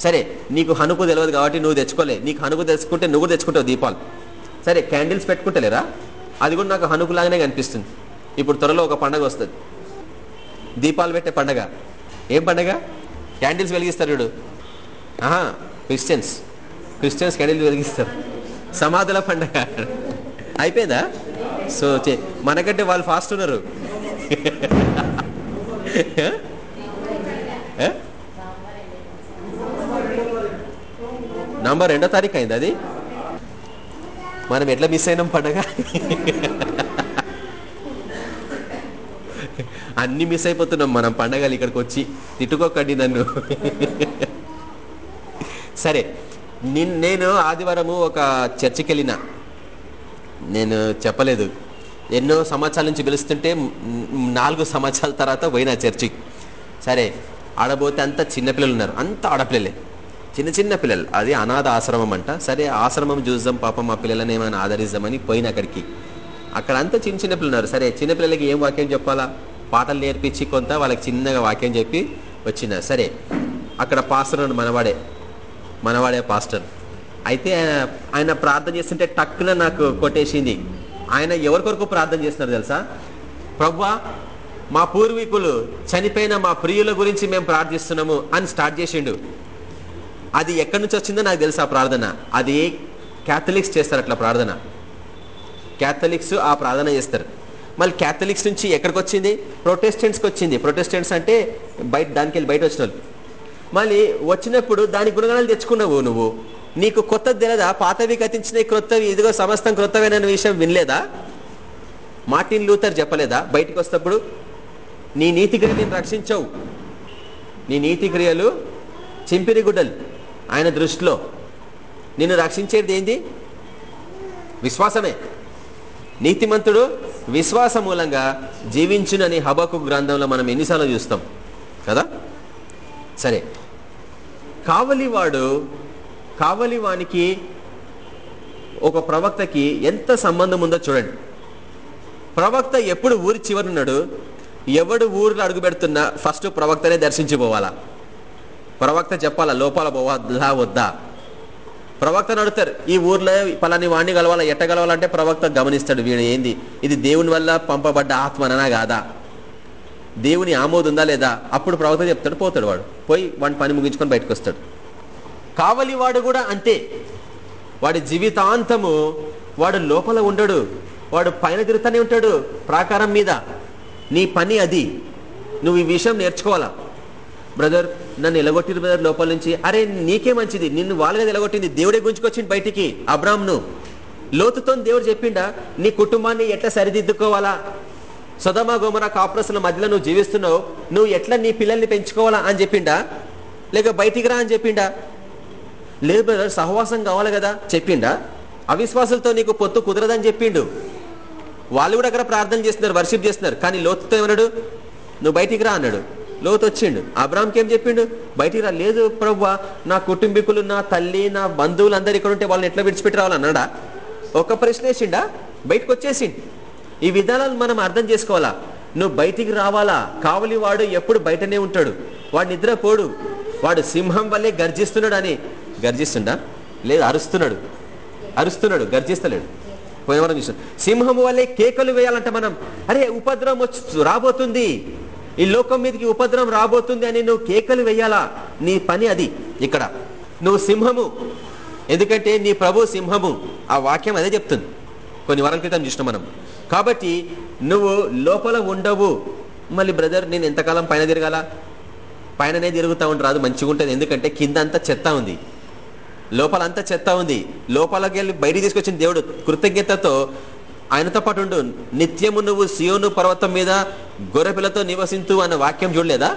సరే నీకు హనుకు తెలియదు కాబట్టి నువ్వు తెచ్చుకోలే. నీకు హనుకు తెచ్చుకుంటే నువ్వు తెచ్చుకుంటావు దీపాలు. సరే క్యాండిల్స్ పెట్టుకుంటలేరా? అది కూడా నాకు హనుకులాగానే కనిపిస్తుంది. ఇప్పుడు త్వరలో ఒక పండగ వస్తుంది. దీపాలు పెట్టే పండగ. ఏం పండగ? క్యాండిల్స్ వెలిగిస్తారు వీడు ఆహా క్రిస్టియన్స్ క్రిస్టియన్స్ క్యాండిల్స్ వెలిగిస్తారు. సమాధుల పండగ. అయిపోయిందా? సో చే- మనకంటే వాళ్ళు ఫాస్ట్ ఉన్నారు. *laughs* నంబర్ రెండో తారీఖు అయింది అది? మనం ఎట్లా మిస్ అయినాం పండగ. అన్ని మిస్ అయిపోతున్నాం మనం పండగలు ఇక్కడికి వచ్చి. తిట్టుకోకండి నన్ను. సరే నిన్- నేను ఆదివారము ఒక చర్చికి వెళ్ళిన నేను చెప్పలేదు. ఎన్నో సంవత్సరాల నుంచి పిలుస్తుంటే నాలుగు సంవత్సరాల తర్వాత పోయిన చర్చికి. సరే ఆడబోతే అంత చిన్నపిల్లలు ఉన్నారు. అంత ఆడపిల్లలే. చిన్న చిన్న పిల్లలు. అది అనాథ ఆశ్రమం అంట. సరే ఆశ్రమం చూద్దాం పాపం మా పిల్లలని ఏమైనా ఆదరిద్దామని పోయిన అక్కడికి. అక్కడ అంతా చిన్న చిన్న పిల్లలు ఉన్నారు. సరే చిన్నపిల్లలకి ఏం వాక్యం చెప్పాలా? పాటలు నేర్పించి కొంత వాళ్ళకి చిన్నగా వాక్యం చెప్పి వచ్చిన సరే అక్కడ పాస్టర్ ఉన్నాడు మనవాడే. మనవాడే పాస్టర్. అయితే ఆయన- ఆయన ప్రార్థన చేస్తుంటే టక్కున నాకు కొట్టేసింది. ఆయన ఎవరి కొరకు ప్రార్థన చేస్తున్నారు తెలుసా? ప్రవ్వా మా పూర్వీకులు చనిపోయిన మా ప్రియుల గురించి మేము ప్రార్థిస్తున్నాము అని స్టార్ట్ చేసిండు. అది ఎక్కడి నుంచి వచ్చిందో నాకు తెలుసు ఆ ప్రార్థన. అది క్యాథలిక్స్ చేస్తారు అట్లా ప్రార్థన. క్యాథలిక్స్ ఆ ప్రార్థన చేస్తారు. మళ్ళీ క్యాథలిక్స్ నుంచి ఎక్కడికి వచ్చింది? ప్రొటెస్టెంట్స్కి వచ్చింది. ప్రొటెస్టెంట్స్ అంటే బయట దానికి వెళ్ళి బయట వచ్చిన మళ్ళీ వచ్చినప్పుడు దాని గుణగణాలు తెచ్చుకున్నావు నువ్వు. నీకు కొత్తది తెలియదా పాతవి కథించిన క్రొత్తవి. ఇదిగో సమస్తం క్రొత్తమైన విషయం వినలేదా? మార్టిన్ లూథర్ చెప్పలేదా? బయటకు వస్తప్పుడు నీ నీతి క్రియలు రక్షించవు. నీ నీతి క్రియలు చింపిరి గుడ్డలు. ఆయన దృష్టిలో నిన్ను రక్షించేది ఏంది? విశ్వాసమే. నీతిమంతుడు విశ్వాస మూలంగా జీవించునని హబకు గ్రంథంలో మనం ఎన్నిసార్లు చూస్తాం. కదా? సరే. కావలివాడు కావలివానికి ఒక ప్రవక్తకి ఎంత సంబంధం ఉందో చూడండి. ప్రవక్త ఎప్పుడు ఊరి చివరున్నాడు? ఎవడు ఊరిలో అడుగు పెడుతున్నా ఫస్ట్ ప్రవక్తనే దర్శించిపోవాలా? ప్రవక్త చెప్పాలా లోపల పోవద్దా వద్దా? ప్రవక్త నడుతారు ఈ ఊర్లో పలాని వాణ్ణి గలవాలా ఎట్ట గలవాలంటే ప్రవక్త గమనిస్తాడు వీడు ఏంది? ఇది దేవుని వల్ల పంపబడ్డ ఆత్మననా కాదా? దేవుని ఆమోదం ఉందా లేదా? అప్పుడు ప్రవక్త చెప్తాడు పోతాడు వాడు. పోయి వాడి పని ముగించుకొని బయటకు వస్తాడు కావలి వాడు కూడా అంతే. వాడి జీవితాంతము వాడు లోపల ఉండడు వాడు పైన తిరుగుతూనే ఉంటాడు ప్రాకారం మీద. నీ పని అది. నువ్వు ఈ విషయం నేర్చుకోవాలా? బ్రదర్ నన్ను ఎలగొట్టిరు బ్రదర్ లోపల నుంచి. అరే నీకే మంచిది. నిన్ను వాళ్ళగా ఎలగొట్టింది దేవుడే గుంజుకొచ్చింది బయటికి. అబ్రామ్ను లోతుతో దేవుడు చెప్పిండా నీ కుటుంబాన్ని ఎట్లా సరిదిద్దుకోవాలా? సొదమ గోమర కాపురసుల మధ్యలో నువ్వు జీవిస్తున్నావు. నువ్వు ఎట్లా నీ పిల్లల్ని పెంచుకోవాలా అని చెప్పిండా? లేక బయటికి రా అని చెప్పిండా? లేదు బ్రదర్ సహవాసం కావాలి కదా చెప్పిండా? అవిశ్వాసులతో నీకు పొత్తు కుదరదని చెప్పిండు. వాళ్ళు కూడా అక్కడ ప్రార్థన చేస్తున్నారు వర్షిప్ చేస్తున్నారు. కానీ లోతుతో ఏమన్నాడు? నువ్వు బయటికి రా అన్నాడు. లోతు వచ్చిండు అబ్రామ్కి ఏం చెప్పిండు? బయటికి రా. లేదు ప్రవ్వ నా కుటుంబీకులు నా తల్లి నా బంధువులు అందరు ఇక్కడ ఉంటే వాళ్ళని ఎట్లా విడిచిపెట్టి రావాలన్నాడా ఒక ప్రశ్న వేసిండా? బయటకు వచ్చేసిండు ఈ విధానాలు మనం అర్థం చేసుకోవాలా? నువ్వు బయటికి రావాలా? కావలి వాడు ఎప్పుడు బయటనే ఉంటాడు. వాడు నిద్రపోడు వాడు సింహం వల్లే గర్జిస్తున్నాడు అని గర్జిస్తుండా? లేదు అరుస్తున్నాడు. అరుస్తున్నాడు గర్జిస్తలేడు. పోయినవరం చూసాం. సింహం వల్లే కేకలు వేయాలంట మనం అరే ఉపద్రవం వచ్చి రాబోతుంది. ఈ లోకం మీదకి ఉపద్రవం రాబోతుంది అని నువ్వు కేకలు వేయాలా? నీ పని అది. ఇక్కడ. నువ్వు సింహము. ఎందుకంటే నీ ప్రభు సింహము. ఆ వాక్యం అదే చెప్తుంది. కొన్ని వారాల క్రితం చూసినాం మనం. కాబట్టి నువ్వు లోపల ఉండవు. మళ్ళీ బ్రదర్ నేను ఎంతకాలం పైన తిరగాల? పైననే తిరుగుతూ ఉంటారు రాదు. మంచిగా ఉంటుంది. ఎందుకంటే కింద అంతా చెత్త ఉంది. లోపల అంతా చెత్త ఉంది. లోపలికి వెళ్ళి బయటికి తీసుకొచ్చిన దేవుడు కృతజ్ఞతతో ఆయనతో పాటు ఉండు. నిత్యము నువ్వు సియోను పర్వతం మీద గొర్రెపిల్లతో నివసించు అన్న వాక్యం చూడలేదా?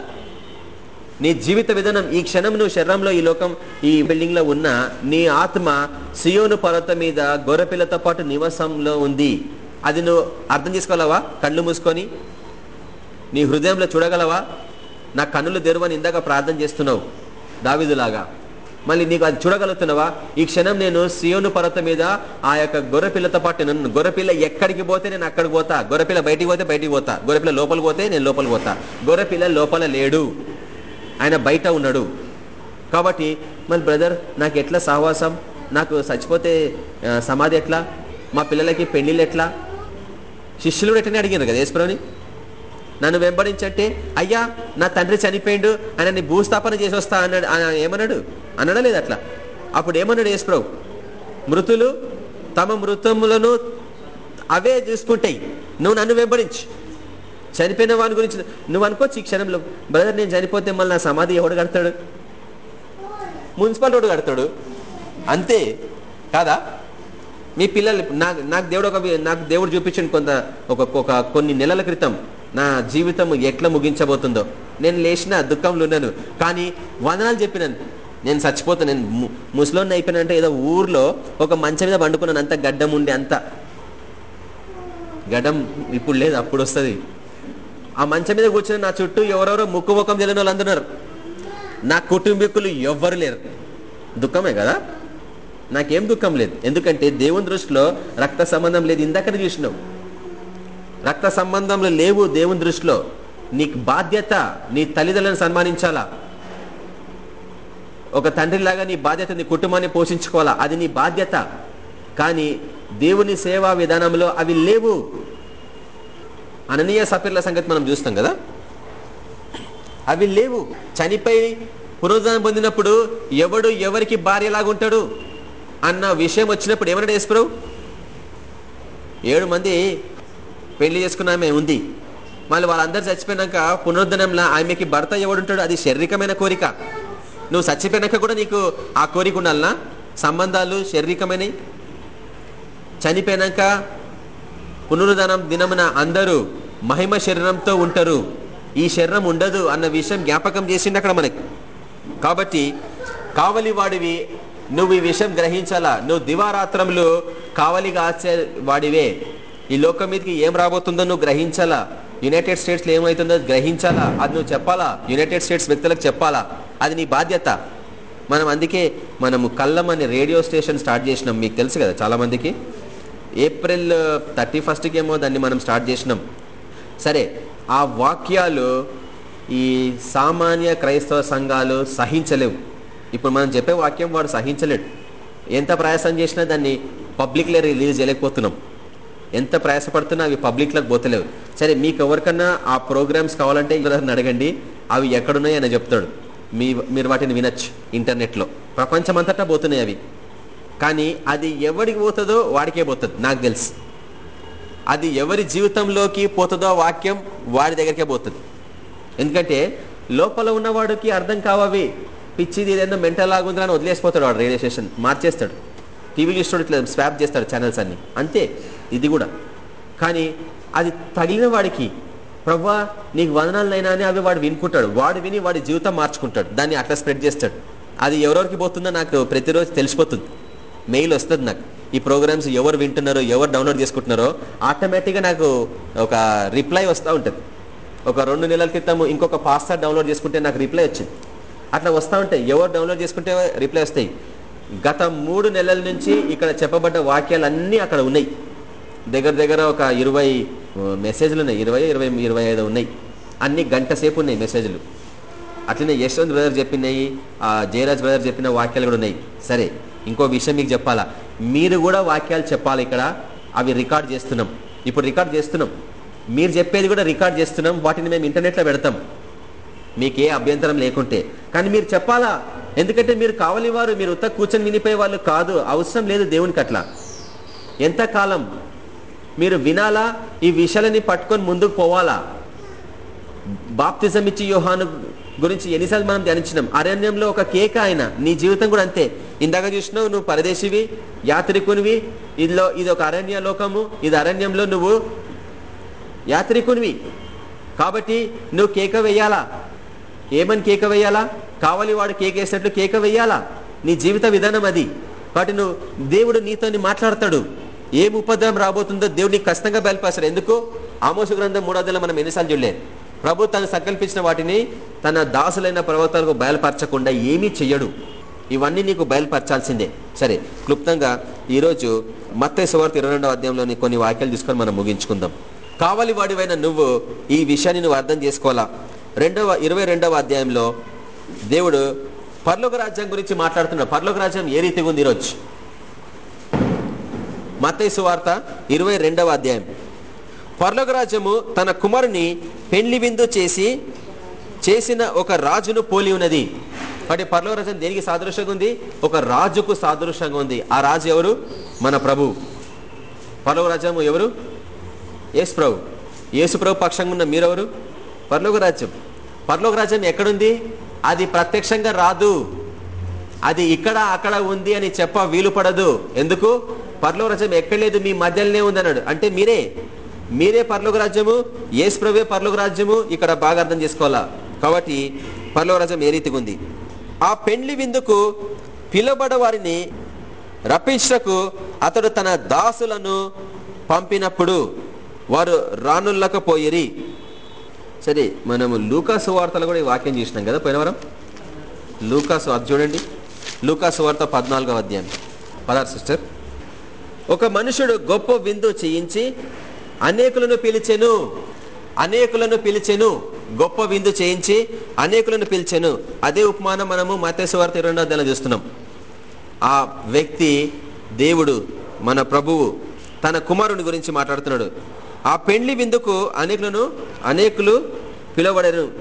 నీ జీవిత విధానం ఈ క్షణం నువ్వు శరీరంలో ఈ లోకం ఈ బిల్డింగ్లో ఉన్న నీ ఆత్మ సియోను పర్వతం మీద గొర్రెపిల్లతో పాటు నివాసంలో ఉంది. అది నువ్వు అర్థం చేసుకోగలవా? కళ్ళు మూసుకొని. నీ హృదయంలో చూడగలవా? నా కన్నులు తెరువని ఇందాక ప్రార్థన చేస్తున్నావు. దావిదులాగా. మళ్ళీ నీకు అది చూడగలుగుతున్నావా? ఈ క్షణం నేను సియోను పర్వతం మీద ఆ యొక్క గొర్రెపిల్లతో పాటు నన్ను గొర్రెపిల్ల ఎక్కడికి పోతే నేను అక్కడికి పోతా. గొర్రెపిల్ల బయటికి పోతే బయటికి పోతా. గొర్రెపిల్ల లోపలికి పోతే నేను లోపలికి పోతా. గొర్రెపిల్ల లోపల లేడు. ఆయన బయట ఉన్నాడు. కాబట్టి మరి బ్రదర్ నాకు ఎట్లా సహవాసం నాకు చచ్చిపోతే సమాధి ఎట్లా? మా పిల్లలకి పెళ్ళిళ్ళు ఎట్లా? శిష్యులు కూడా ఎట్లనే అడిగారు కదా యేసుప్రభుని? నన్ను వెంబడించంటే అయ్యా నా తండ్రి చనిపోయిండు ఆయనని భూస్థాపన చేసి వస్తా అన్నాడు ఏమన్నాడు? అన్నాడా లేదు అట్లా? అప్పుడు ఏమన్నాడు యేసుప్రభు మృతులు తమ మృతములను అవే చూసుకుంటాయి నువ్వు నన్ను వెంబడించు. చనిపోయిన వాని గురించి నువ్వు అనుకోవచ్చు ఈ క్షణంలో బ్రదర్ నేను చనిపోతే మళ్ళీ నా సమాధి ఎవడు కడతాడు? మున్సిపల్ రోడ్డు కడతాడు. అంతే. కాదా? మీ పిల్లలు నాకు నాకు దేవుడు ఒక నాకు దేవుడు చూపించండి కొంత ఒక కొన్ని నెలల క్రితం. నా జీవితం ఎట్లా ముగించబోతుందో. నేను లేచిన దుఃఖంలో ఉన్నాను కానీ వదనాలు చెప్పినాను. నేను చచ్చిపోతాను నేను ము- ముసలోని అయిపోయినంటే ఏదో ఊర్లో ఒక మంచం మీద పండుకున్నాను. అంత గడ్డం ఉండి అంత. గడ్డం ఇప్పుడు లేదు అప్పుడు వస్తుంది. ఆ మంచం మీద కూర్చుని నా చుట్టూ ఎవరెవరో ముక్కు ముఖం తెలియని వాళ్ళు నా కుటుంబీకులు ఎవ్వరు లేరు. దుఃఖమే కదా? నాకేం దుఃఖం లేదు. ఎందుకంటే దేవుని దృష్టిలో రక్త సంబంధం లేదు. ఇందాకనే చూసినావు రక్త సంబంధంలో లేవు దేవుని దృష్టిలో. నీకు బాధ్యత నీ తల్లిదండ్రులను సన్మానించాలా? ఒక తండ్రిలాగా నీ బాధ్యత నీ కుటుంబాన్ని పోషించుకోవాలా? అది నీ బాధ్యత. కానీ దేవుని సేవా విధానంలో అవి లేవు. అననీయ సఫీర్ల సంగతి మనం చూస్తాం కదా? అవి లేవు. చనిపోయి పునరుద్ధరణ పొందినప్పుడు ఎవడు ఎవరికి భార్యలాగా ఉంటాడు అన్న విషయం వచ్చినప్పుడు ఏమన్నాడు యేసుప్రభు? ఏడు మంది పెళ్ళి చేసుకున్న ఆమె ఉంది. మళ్ళీ వాళ్ళందరూ చచ్చిపోయినాక పునరుద్ధరణంలో ఆమెకి భర్త ఎవడుంటాడు అది శారీరకమైన కోరిక. నువ్వు చచ్చిపోయినాక కూడా నీకు ఆ కోరిక ఉండాలనా? సంబంధాలు శారీరకమైనవి చనిపోయినాక పునరుద్ధరణం దినమున అందరూ మహిమ శరీరంతో ఉంటారు. ఈ శరీరం ఉండదు అన్న విషయం జ్ఞాపకం చేసింది అక్కడ మనకి. కాబట్టి కావలి వాడివి నువ్వు ఈ విషయం గ్రహించాలా? నువ్వు దివారాత్రములు కావలిగా ఆచే వాడివే. ఈ లోకం మీదకి ఏం రాబోతుందో నువ్వు గ్రహించాలా? యునైటెడ్ స్టేట్స్లో ఏమవుతుందో గ్రహించాలా? అది నువ్వు చెప్పాలా? యునైటెడ్ స్టేట్స్ వ్యక్తులకు చెప్పాలా? అది నీ బాధ్యత. మనం అందుకే మనము కళ్ళం అనే రేడియో స్టేషన్ స్టార్ట్ చేసినాం. మీకు తెలుసు కదా చాలామందికి. ఏప్రిల్ థర్టీ ఫస్ట్కి ఏమో దాన్ని మనం స్టార్ట్ చేసినాం. సరే ఆ వాక్యాలు ఈ సామాన్య క్రైస్తవ సంఘాలు సహించలేవు. ఇప్పుడు మనం చెప్పే వాక్యం వాడు సహించలేడు. ఎంత ప్రయాసం చేసినా దాన్ని పబ్లిక్లో రిలీజ్ చేయలేకపోతున్నాం. ఎంత ప్రయాసపడుతున్నా అవి పబ్లిక్లోకి పోతలేవు. సరే మీకు ఎవరికన్నా ఆ ప్రోగ్రామ్స్ కావాలంటే ఎవరైనా అడగండి అవి ఎక్కడున్నాయి అని చెప్తాడు. మీ మీరు వాటిని వినొచ్చు ఇంటర్నెట్లో. ప్రపంచమంతటా పోతున్నాయి అవి. కానీ అది ఎవరికి పోతుందో వాడికే పోతుంది నాకు తెలుసు. అది ఎవరి జీవితంలోకి పోతుందో వాక్యం వాడి దగ్గరికే పోతుంది. ఎందుకంటే లోపల ఉన్నవాడికి అర్థం కావవి. పిచ్చిది ఏదైనా మెంటల్ లాగుందని అని వదిలేసిపోతాడు వాడు రేడియో స్టేషన్ మార్చేస్తాడు. టీవీ చూస్తాడు ఇట్లా స్వాప్ చేస్తాడు ఛానల్స్ అన్ని. అంతే. ఇది కూడా. కానీ అది తగిలిన వాడికి ప్రవ్వా నీకు వదనాలనైనా అని అవి వాడు వినుకుంటాడు. వాడు విని వాడి జీవితం మార్చుకుంటాడు. దాన్ని అట్లా స్ప్రెడ్ చేస్తాడు. అది ఎవరెవరికి పోతుందో నాకు ప్రతిరోజు తెలిసిపోతుంది. మెయిల్ వస్తుంది నాకు. ఈ ప్రోగ్రామ్స్ ఎవరు వింటున్నారో ఎవరు డౌన్లోడ్ చేసుకుంటున్నారో ఆటోమేటిక్గా నాకు ఒక రిప్లై వస్తూ ఉంటుంది. ఒక రెండు నెలల క్రితం ఇంకొక పాస్టర్ డౌన్లోడ్ చేసుకుంటే నాకు రిప్లై వచ్చింది. అట్లా వస్తూ ఉంటాయి. ఎవరు డౌన్లోడ్ చేసుకుంటే రిప్లై వస్తాయి. గత మూడు నెలల నుంచి ఇక్కడ చెప్పబడ్డ వాక్యాలన్నీ అక్కడ ఉన్నాయి. దగ్గర దగ్గర ఒక ఇరవై మెసేజ్లు ఉన్నాయి ఇరవై ఇరవై ఇరవై ఐదు ఉన్నాయి. అన్ని గంట సేపు ఉన్నాయి మెసేజ్లు అట్లనే యశ్వంత్ బ్రదర్ చెప్పినాయి ఆ జయరాజ్ బ్రదర్ చెప్పిన వాక్యాలు కూడా ఉన్నాయి. సరే ఇంకో విషయం మీకు చెప్పాలా? మీరు కూడా వాక్యాలు చెప్పాలి ఇక్కడ. అవి రికార్డ్ చేస్తున్నాం. ఇప్పుడు రికార్డ్ చేస్తున్నాం. మీరు చెప్పేది కూడా రికార్డ్ చేస్తున్నాం. వాటిని మేము ఇంటర్నెట్లో పెడతాం. మీకు ఏ అభ్యంతరం లేకుంటే. కానీ మీరు చెప్పాలా? ఎందుకంటే మీరు కావలి వారు మీరు ఉత్త కూర్చొని వినిపోయే వాళ్ళు కాదు. అవసరం లేదు దేవునికి అట్లా ఎంతకాలం మీరు వినాలా? ఈ విషయాలని పట్టుకొని ముందుకు పోవాలా? బాప్తిజం ఇచ్చి యోహాను గురించి ఎన్నిసార్లు మనం ధ్యానించినాం. అరణ్యంలో ఒక కేక ఆయన. నీ జీవితం కూడా అంతే. ఇందాక చూసినావు నువ్వు పరదేశివి యాత్రికునివి. ఇదిలో ఇది ఒక అరణ్య లోకము. ఇది అరణ్యంలో నువ్వు యాత్రికునివి. కాబట్టి నువ్వు కేక వేయాలా? ఏమని కేక వేయాలా? కావాలి వాడు కేక వేసినట్లు కేక వేయాలా? నీ జీవిత విధానం అది. కాబట్టి నువ్వు దేవుడు నీతోని మాట్లాడతాడు. ఏం ఉపద్రవం రాబోతుందో దేవుడిని కష్టంగా బయలుపరుస్తాడు ఎందుకు? ఆమోస గ్రంథం మూడోదిలో మనం ఎన్నిసార్లు చూడలేదు ప్రభు తను సంకల్పించిన వాటిని తన దాసులైన ప్రవర్తనకు బయలుపరచకుండా ఏమీ చెయ్యడు. ఇవన్నీ నీకు బయలుపరచాల్సిందే. సరే క్లుప్తంగా ఈరోజు మత్తే సువార్త ఇరవై రెండవ అధ్యాయంలోని కొన్ని వాక్యాలు తీసుకొని మనం ముగించుకుందాం. కావలి వాడివైన నువ్వు ఈ విషయాన్ని నువ్వు అర్థం చేసుకోవాలా? రెండవ ఇరవై రెండవ అధ్యాయంలో దేవుడు పర్లోక రాజ్యం గురించి మాట్లాడుతున్నాడు. పర్లోక రాజ్యం ఏ రీతిగా ఉంది ఈరోజు? మతేసు వార్త ఇరవై రెండవ అధ్యాయం. పర్లోకరాజ్యము తన కుమారుని పెళ్ళి విందు చేసి చేసిన ఒక రాజును పోలి ఉన్నది. అంటే పర్లోక దేనికి సాదృశ్యంగా ఉంది? ఒక రాజుకు సాదృశ్యంగా ఉంది. ఆ రాజు ఎవరు? మన ప్రభు. పర్లోక ఎవరు? యేసు ప్రభు. యేసు ప్రభు పక్షంగా ఉన్న మీరెవరు? పర్లోకరాజ్యం పర్లోకరాజ్యం ఎక్కడుంది? అది ప్రత్యక్షంగా రాదు. అది ఇక్కడ అక్కడ ఉంది అని చెప్ప వీలు పడదు ఎందుకు? పర్లోక రాజ్యం ఎక్కడ లేదు మీ మధ్యలోనే ఉందన్నాడు. అంటే మీరే మీరే పర్లోక రాజ్యము ఏసుప్రవే ప్రభే పర్లోక రాజ్యము ఇక్కడ బాగా అర్థం చేసుకోవాలా? కాబట్టి పర్లోక రాజ్యం ఏ రీతిగా ఉంది? ఆ పెండ్లి విందుకు పిలబడవారిని రప్పించకు అతడు తన దాసులను పంపినప్పుడు వారు రానుల్లకపోయిరి సరే మనము లూకాసు వార్తలు కూడా ఈ వాక్యం చేసినాం కదా పోయినవరం లూకాసు అది చూడండి. లూకాసు వార్త పద్నాలుగో అధ్యాయం. పదార్ సిస్టర్. ఒక మనుషుడు గొప్ప విందు చేయించి అనేకులను పిలిచెను అనేకులను పిలిచెను గొప్ప విందు చేయించి అనేకులను పిలిచెను. అదే ఉపమానం మనము మతేశ్వ ఇరవై అధ్యాయంలో చూస్తున్నాం. ఆ వ్యక్తి దేవుడు మన ప్రభువు తన కుమారుని గురించి మాట్లాడుతున్నాడు. ఆ పెండ్లి విందుకు అనేకులను అనేకులు పిలువడరు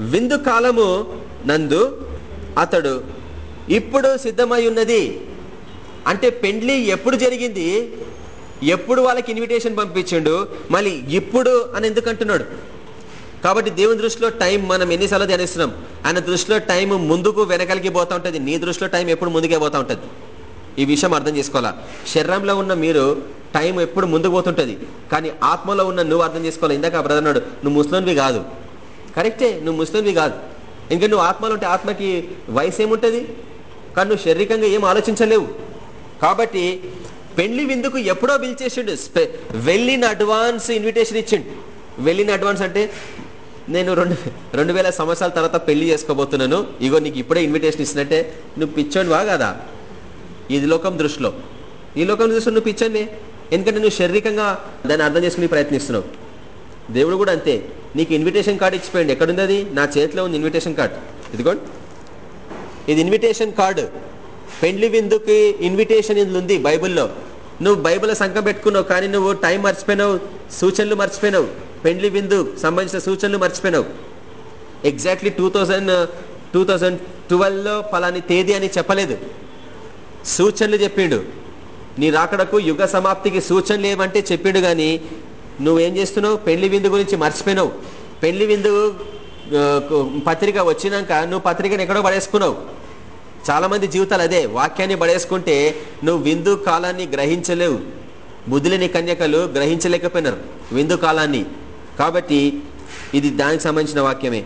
విందు కాలము నందు అతడు ఇప్పుడు సిద్ధమై ఉన్నది. అంటే పెండ్లి ఎప్పుడు జరిగింది? ఎప్పుడు వాళ్ళకి ఇన్విటేషన్ పంపించిండు? మళ్ళీ ఇప్పుడు అని ఎందుకు అంటున్నాడు కాబట్టి దేవుని దృష్టిలో టైం మనం ఎన్నిసార్లు ధ్యానిస్తున్నాం? ఆయన దృష్టిలో టైం ముందుకు వెనకలికి పోతూ ఉంటుంది. నీ దృష్టిలో టైం ఎప్పుడు ముందుకే పోతూ ఉంటుంది? ఈ విషయం అర్థం చేసుకోవాలా? శరీరంలో ఉన్న మీరు టైం ఎప్పుడు ముందుకు పోతుంటుంది. కానీ ఆత్మలో ఉన్న నువ్వు అర్థం చేసుకోవాలి? ఇందాక బ్రదర్ అన్నాడు నువ్వు ముస్లింవి కాదు. కరెక్టే నువ్వు ముస్లింవి కాదు. ఇంకా నువ్వు ఆత్మలో ఉంటే ఆత్మకి వయసు ఏముంటుంది? కానీ నువ్వు శారీరకంగా ఏం ఆలోచించలేవు. కాబట్టి పెళ్ళి విందుకు ఎప్పుడో పిలిచేసిండు వెళ్ళిన అడ్వాన్స్ ఇన్విటేషన్ ఇచ్చిండు. వెళ్ళిన అడ్వాన్స్ అంటే నేను రెండు రెండు వేల సంవత్సరాల తర్వాత పెళ్ళి చేసుకోబోతున్నాను. ఇగో నీకు ఇప్పుడే ఇన్విటేషన్ ఇచ్చినట్టే నువ్వు పిచ్చోనివా కదా. ఇది లోకం దృష్టిలో. ఈ లోకం దృష్టిలో నువ్వు పిచ్చండి ఎందుకంటే నువ్వు శారీరకంగా దాన్ని అర్థం చేసుకుని ప్రయత్నిస్తున్నావు. దేవుడు కూడా అంతే. నీకు ఇన్విటేషన్ కార్డు ఇచ్చిపోయింది ఎక్కడుంది అది? నా చేతిలో ఉంది ఇన్విటేషన్ కార్డు. ఇదిగోండి. ఇది ఇన్విటేషన్ కార్డు. పెండ్లి విందుకి ఇన్విటేషన్ ఉంది బైబిల్లో. నువ్వు బైబిల్ సంఖం పెట్టుకున్నావు కానీ నువ్వు టైం మర్చిపోయినావు సూచనలు మర్చిపోయినావు. పెండ్లి విందు సంబంధించిన సూచనలు మర్చిపోయినావు. Exactly two thousand two thousand ట్వెల్వ్లో ఫలాని తేదీ అని చెప్పలేదు. సూచనలు చెప్పిండు. నీ రాకడకు యుగ సమాప్తికి సూచనలు ఏమంటే చెప్పిండు కానీ నువ్వేం చేస్తున్నావు? పెళ్ళి విందు గురించి మర్చిపోయినావు. పెళ్ళి విందు పత్రిక వచ్చినాక నువ్వు పత్రికను ఎక్కడో పడేసుకున్నావు. చాలా మంది జీవితాలు అదే వాక్యాన్ని పడేసుకుంటే నువ్వు విందు కాలాన్ని గ్రహించలేవు. ముదిలిని కన్యకలు గ్రహించలేకపోయినారు విందు కాలాన్ని. కాబట్టి ఇది దానికి సంబంధించిన వాక్యమే.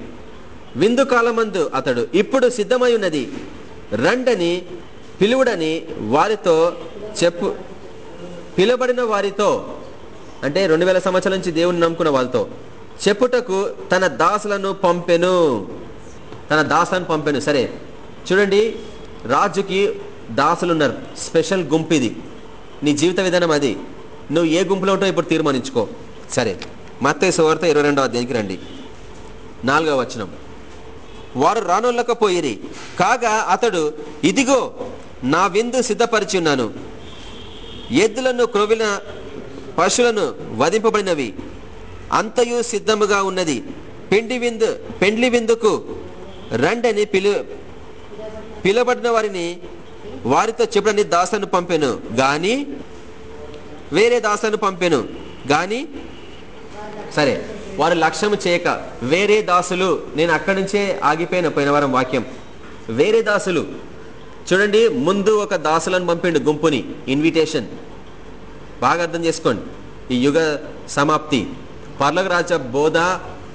విందు కాలమందు అతడు ఇప్పుడు సిద్ధమై ఉన్నది. రండని పిలువుడని వారితో చెప్పు పిలువబడిన వారితో అంటే రెండు వేల సంవత్సరాల నుంచి దేవుని నమ్ముకున్న వాళ్ళతో చెప్పుటకు తన దాసులను పంపెను. తన దాసులను పంపెను సరే. చూడండి రాజుకి దాసులు ఉన్నారు స్పెషల్ గుంపు ఇది. నీ జీవిత విధానం అది. నువ్వు ఏ గుంపులో ఉంటావు ఇప్పుడు తీర్మానించుకో. సరే మత్తయి సువార్త ఇరవై రెండవ అధ్యాయానికి రండి. నాలుగవ వచనం. వారు రానొల్లకపోయిరి కాగా అతడు ఇదిగో నా విందు సిద్ధపరిచి ఉన్నాను. ఎద్దులను క్రొవిన పశువులను వధింపబడినవి. అంతయు సిద్ధముగా ఉన్నది. పిండి విందు పెండ్లి విందుకు రండని పిలు పిలబడిన వారిని వారితో చెప్పడని దాసను పంపెను. గాని వేరే దాసను పంపెను. గాని సరే వారు లక్ష్యము చేయక వేరే దాసులు నేను అక్కడి నుంచే ఆగిపోయిన పోయిన వారం వాక్యం. వేరే దాసులు చూడండి ముందు ఒక దాసులను పంపిండు గుంపుని ఇన్విటేషన్ బాగా అర్థం చేసుకోండి. ఈ యుగ సమాప్తి. పర్లోక రాజ బోధ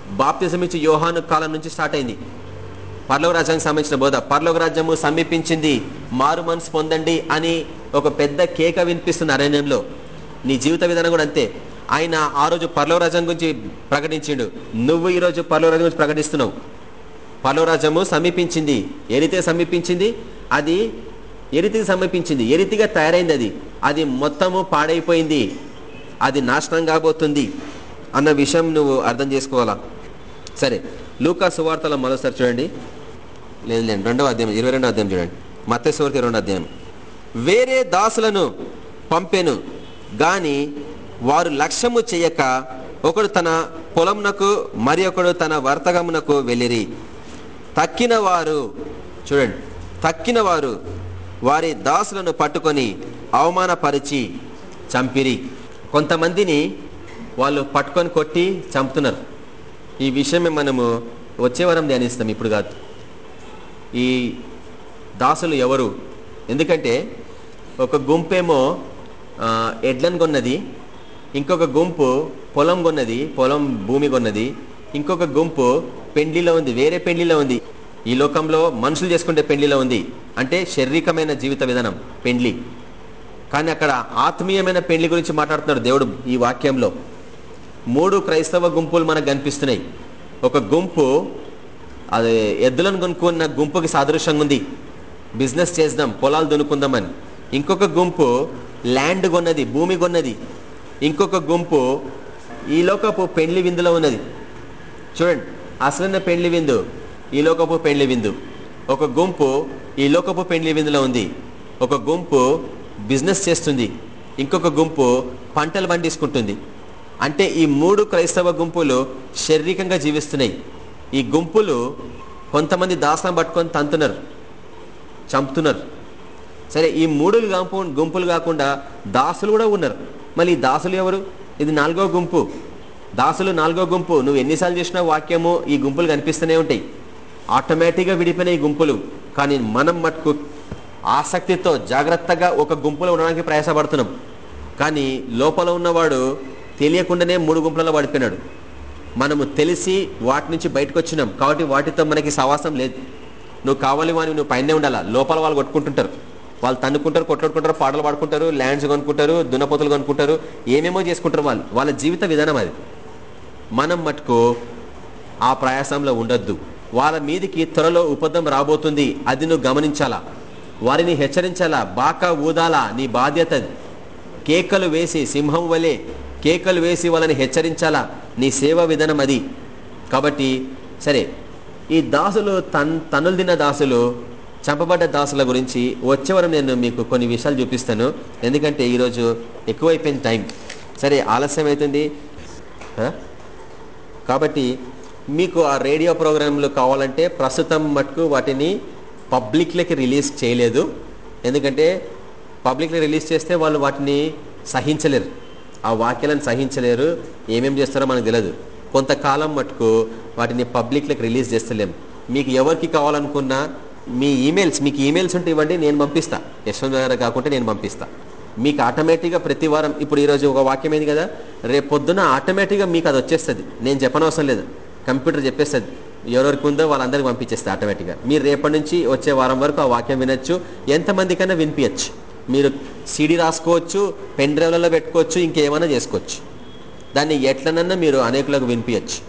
బాప్తిజం ఇచ్చి యోహాను కాలం నుంచి స్టార్ట్ అయింది. పర్లోక రాజ్యానికి సంబంధించిన బోధ. పర్లోక రాజ్యము సమీపించింది మారు మనసు పొందండి అని ఒక పెద్ద కేక వినిపిస్తుంది అరణ్యంలో. నీ జీవిత విధానం కూడా అంతే. ఆయన ఆ రోజు పర్లోక రాజ్యం గురించి ప్రకటించిండు. నువ్వు ఈరోజు పర్లోక రాజ్యం గురించి ప్రకటిస్తున్నావు. పర్లోరాజ్యము సమీపించింది. ఎరితే సమీపించింది? అది ఎరితికి సమీపించింది? ఎరితిగా తయారైంది అది? అది మొత్తము పాడైపోయింది. అది నాశనం కాబోతుంది అన్న విషయం నువ్వు అర్థం చేసుకోవాలా? సరే లూకా సువార్తల మరోసారి చూడండి. లేదు లేదు. రెండవ అధ్యాయం ఇరవై రెండవ అధ్యాయం చూడండి. మత్స్యవార్త రెండో అధ్యాయం. వేరే దాసులను పంపెను గాని వారు లక్ష్యము చేయక ఒకడు తన పొలంనకు మరి ఒకడు తన వర్తకమునకు వెళ్ళిరి. తక్కిన వారు చూడండి. తక్కిన వారు వారి దాసులను పట్టుకొని అవమానపరిచి చంపిరి. కొంతమందిని వాళ్ళు పట్టుకొని కొట్టి చంపుతున్నారు. ఈ విషయమే మనము వచ్చే వారం ధ్యానిస్తాం ఇప్పుడు కాదు. ఈ దాసులు ఎవరు? ఎందుకంటే ఒక గుంపేమో ఎడ్లను కొన్నది ఇంకొక గుంపు పొలం కొన్నది పొలం భూమి కొన్నది ఇంకొక గుంపు పెండ్లిలో ఉంది వేరే పెండ్లిలో ఉంది. ఈ లోకంలో మనుషులు చేసుకుంటే పెండ్లిలో ఉంది. అంటే శారీరకమైన జీవిత విధానం పెండ్లి. కానీ అక్కడ ఆత్మీయమైన పెండ్లి గురించి మాట్లాడుతున్నాడు దేవుడు ఈ వాక్యంలో. మూడు క్రైస్తవ గుంపులు మనకు కనిపిస్తున్నాయి. ఒక గుంపు అది ఎద్దులను కొనుక్కున్న గుంపుకి సాదృశ్యంగా ఉంది. బిజినెస్ చేద్దాం పొలాలు దున్నుకుందామని. ఇంకొక గుంపు ల్యాండ్ కొన్నది భూమి కొన్నది. ఇంకొక గుంపు ఈ లోకపు పెండ్లి విందులో ఉన్నది. చూడండి అసలైన పెండ్లి విందు ఈ లోకపు పెండ్లి విందు. ఒక గుంపు ఈ లోకపు పెండ్లి విందులో ఉంది. ఒక గుంపు బిజినెస్ చేస్తుంది. ఇంకొక గుంపు పంటలు పండించుకుంటుంది. అంటే ఈ మూడు క్రైస్తవ గుంపులు శారీరకంగా జీవిస్తున్నాయి. ఈ గుంపులు కొంతమంది దాసం పట్టుకొని తంతున్నారు చంపుతున్నారు. సరే ఈ మూడు గుంపు గుంపులు కాకుండా దాసులు కూడా ఉన్నారు. మళ్ళీ దాసులు ఎవరు? ఇది నాలుగో గుంపు. దాసులు నాలుగో గుంపు. నువ్వు ఎన్నిసార్లు చేసినా వాక్యము ఈ గుంపులు కనిపిస్తూనే ఉంటాయి. ఆటోమేటిక్గా విడిపోయిన ఈ గుంపులు. కానీ మనం మటుకు ఆసక్తితో జాగ్రత్తగా ఒక గుంపులో ఉండడానికి ప్రయాసపడుతున్నాం. కానీ లోపల ఉన్నవాడు తెలియకుండానే మూడు గుంపులలో పడిపోయినాడు. మనము తెలిసి వాటి నుంచి బయటకు వచ్చినాం కాబట్టి వాటితో మనకి సవాసం లేదు. నువ్వు కావాలి వాని నువ్వు పైనే ఉండాలా? లోపల వాళ్ళు కొట్టుకుంటుంటారు. వాళ్ళు తన్నుకుంటారు కొట్లాడుకుంటారు పాటలు పాడుకుంటారు ల్యాండ్స్ కొనుక్కుంటారు దున్నపోతులు కొనుక్కుంటారు ఏమేమో చేసుకుంటారు వాళ్ళు. వాళ్ళ జీవిత విధానం అది. మనం మటుకు ఆ ప్రయాసంలో ఉండొద్దు. వాళ్ళ మీదికి త్వరలో ఉపదం రాబోతుంది. అది నువ్వు గమనించాలా? వారిని హెచ్చరించాలా? బాకా ఊదాలా? నీ బాధ్యత కేకలు వేసి సింహం వలె కేకలు వేసి వాళ్ళని హెచ్చరించాలా? నీ సేవా విధానం అది. కాబట్టి సరే ఈ దాసులు తన్ తనులు తిన్న దాసులు చంపబడ్డ దాసుల గురించి వచ్చేవరం నేను మీకు కొన్ని విషయాలు చూపిస్తాను. ఎందుకంటే ఈరోజు ఎక్కువైపోయింది టైం. సరే ఆలస్యం అవుతుంది. కాబట్టి మీకు ఆ రేడియో ప్రోగ్రాంలు కావాలంటే ప్రస్తుతం మటుకు వాటిని పబ్లిక్లకి రిలీజ్ చేయలేదు. ఎందుకంటే పబ్లిక్లో రిలీజ్ చేస్తే వాళ్ళు వాటిని సహించలేరు. ఆ వాక్యాలను సహించలేరు. ఏమేం చేస్తారో మనకు తెలియదు కొంతకాలం మటుకు వాటిని పబ్లిక్లకు రిలీజ్ చేస్తలేం. మీకు ఎవరికి కావాలనుకున్నా మీ ఈమెయిల్స్ మీకు ఈమెయిల్స్ ఉంటే ఇవ్వండి నేను పంపిస్తా. యశ్వంత్ గారు కాకుండా నేను పంపిస్తా. మీకు ఆటోమేటిక్గా ప్రతి వారం ఇప్పుడు ఈరోజు ఒక వాక్యం ఏంది కదా? రేపు పొద్దున ఆటోమేటిక్గా మీకు అది వచ్చేస్తుంది. నేను చెప్పనవసరం లేదు. కంప్యూటర్ చెప్పేస్తుంది. ఎవరెవరికి ఉందో వాళ్ళందరికీ పంపించేస్తుంది ఆటోమేటిక్గా. మీరు రేపటి నుంచి వచ్చే వారం వరకు ఆ వాక్యం వినొచ్చు. ఎంతమందికైనా వినిపించచ్చు మీరు సీడీ రాసుకోవచ్చు పెన్ డ్రైవ్లలో పెట్టుకోవచ్చు ఇంకేమైనా చేసుకోవచ్చు. దాన్ని ఎట్లనన్నా మీరు అనేకులకు వినిపించచ్చు.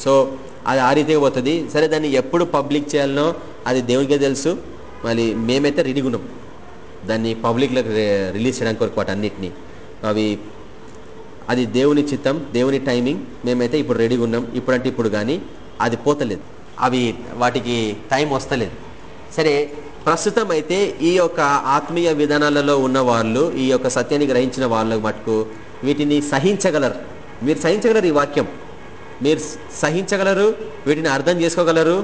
సో అది ఆ రీతిగా పోతుంది. సరే దాన్ని ఎప్పుడు పబ్లిక్ చేయాలనో అది దేవునికే తెలుసు. మళ్ళీ మేమైతే రెడీగా ఉన్నాం. దాన్ని పబ్లిక్లకు రిలీజ్ చేయడానికి కొరకు వాటి అన్నిటినీ. అవి అది దేవుని చిత్తం దేవుని టైమింగ్. మేమైతే ఇప్పుడు రెడీగా ఉన్నాం. ఇప్పుడంటే ఇప్పుడు కానీ అది పోతలేదు. అవి వాటికి టైం వస్తలేదు. సరే ప్రస్తుతం అయితే ఈ యొక్క ఆత్మీయ విధానాలలో ఉన్న వాళ్ళు ఈ యొక్క సత్యాన్ని గ్రహించిన వాళ్ళకు మటుకు వీటిని సహించగలరు. మీరు సహించగలరు ఈ వాక్యం. మీరు సహించగలరు వీటిని అర్థం చేసుకోగలరు.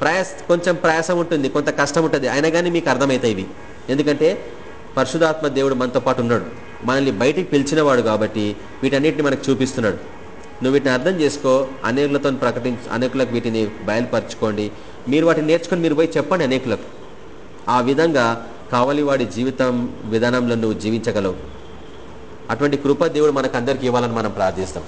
ప్రయాస కొంచెం ప్రయాసం ఉంటుంది కొంత కష్టం ఉంటుంది. అయినా కానీ మీకు అర్థమవుతాయి ఇవి. ఎందుకంటే పరిశుధాత్మ దేవుడు మనతో పాటు ఉన్నాడు. మనల్ని బయటికి పిలిచినవాడు కాబట్టి వీటన్నిటిని మనకు చూపిస్తున్నాడు. నువ్వు వీటిని అర్థం చేసుకో అనేకులతో ప్రకటించు అనేకులకు వీటిని బయలుపరచుకోండి. మీరు వాటిని నేర్చుకొని మీరు పోయి చెప్పండి అనేకులకు. ఆ విధంగా కావలివాడి జీవితం విధానంలో నువ్వు జీవించగలవు. అటువంటి కృప దేవుడు మనకు అందరికి ఇవ్వాలని మనం ప్రార్థిస్తాం.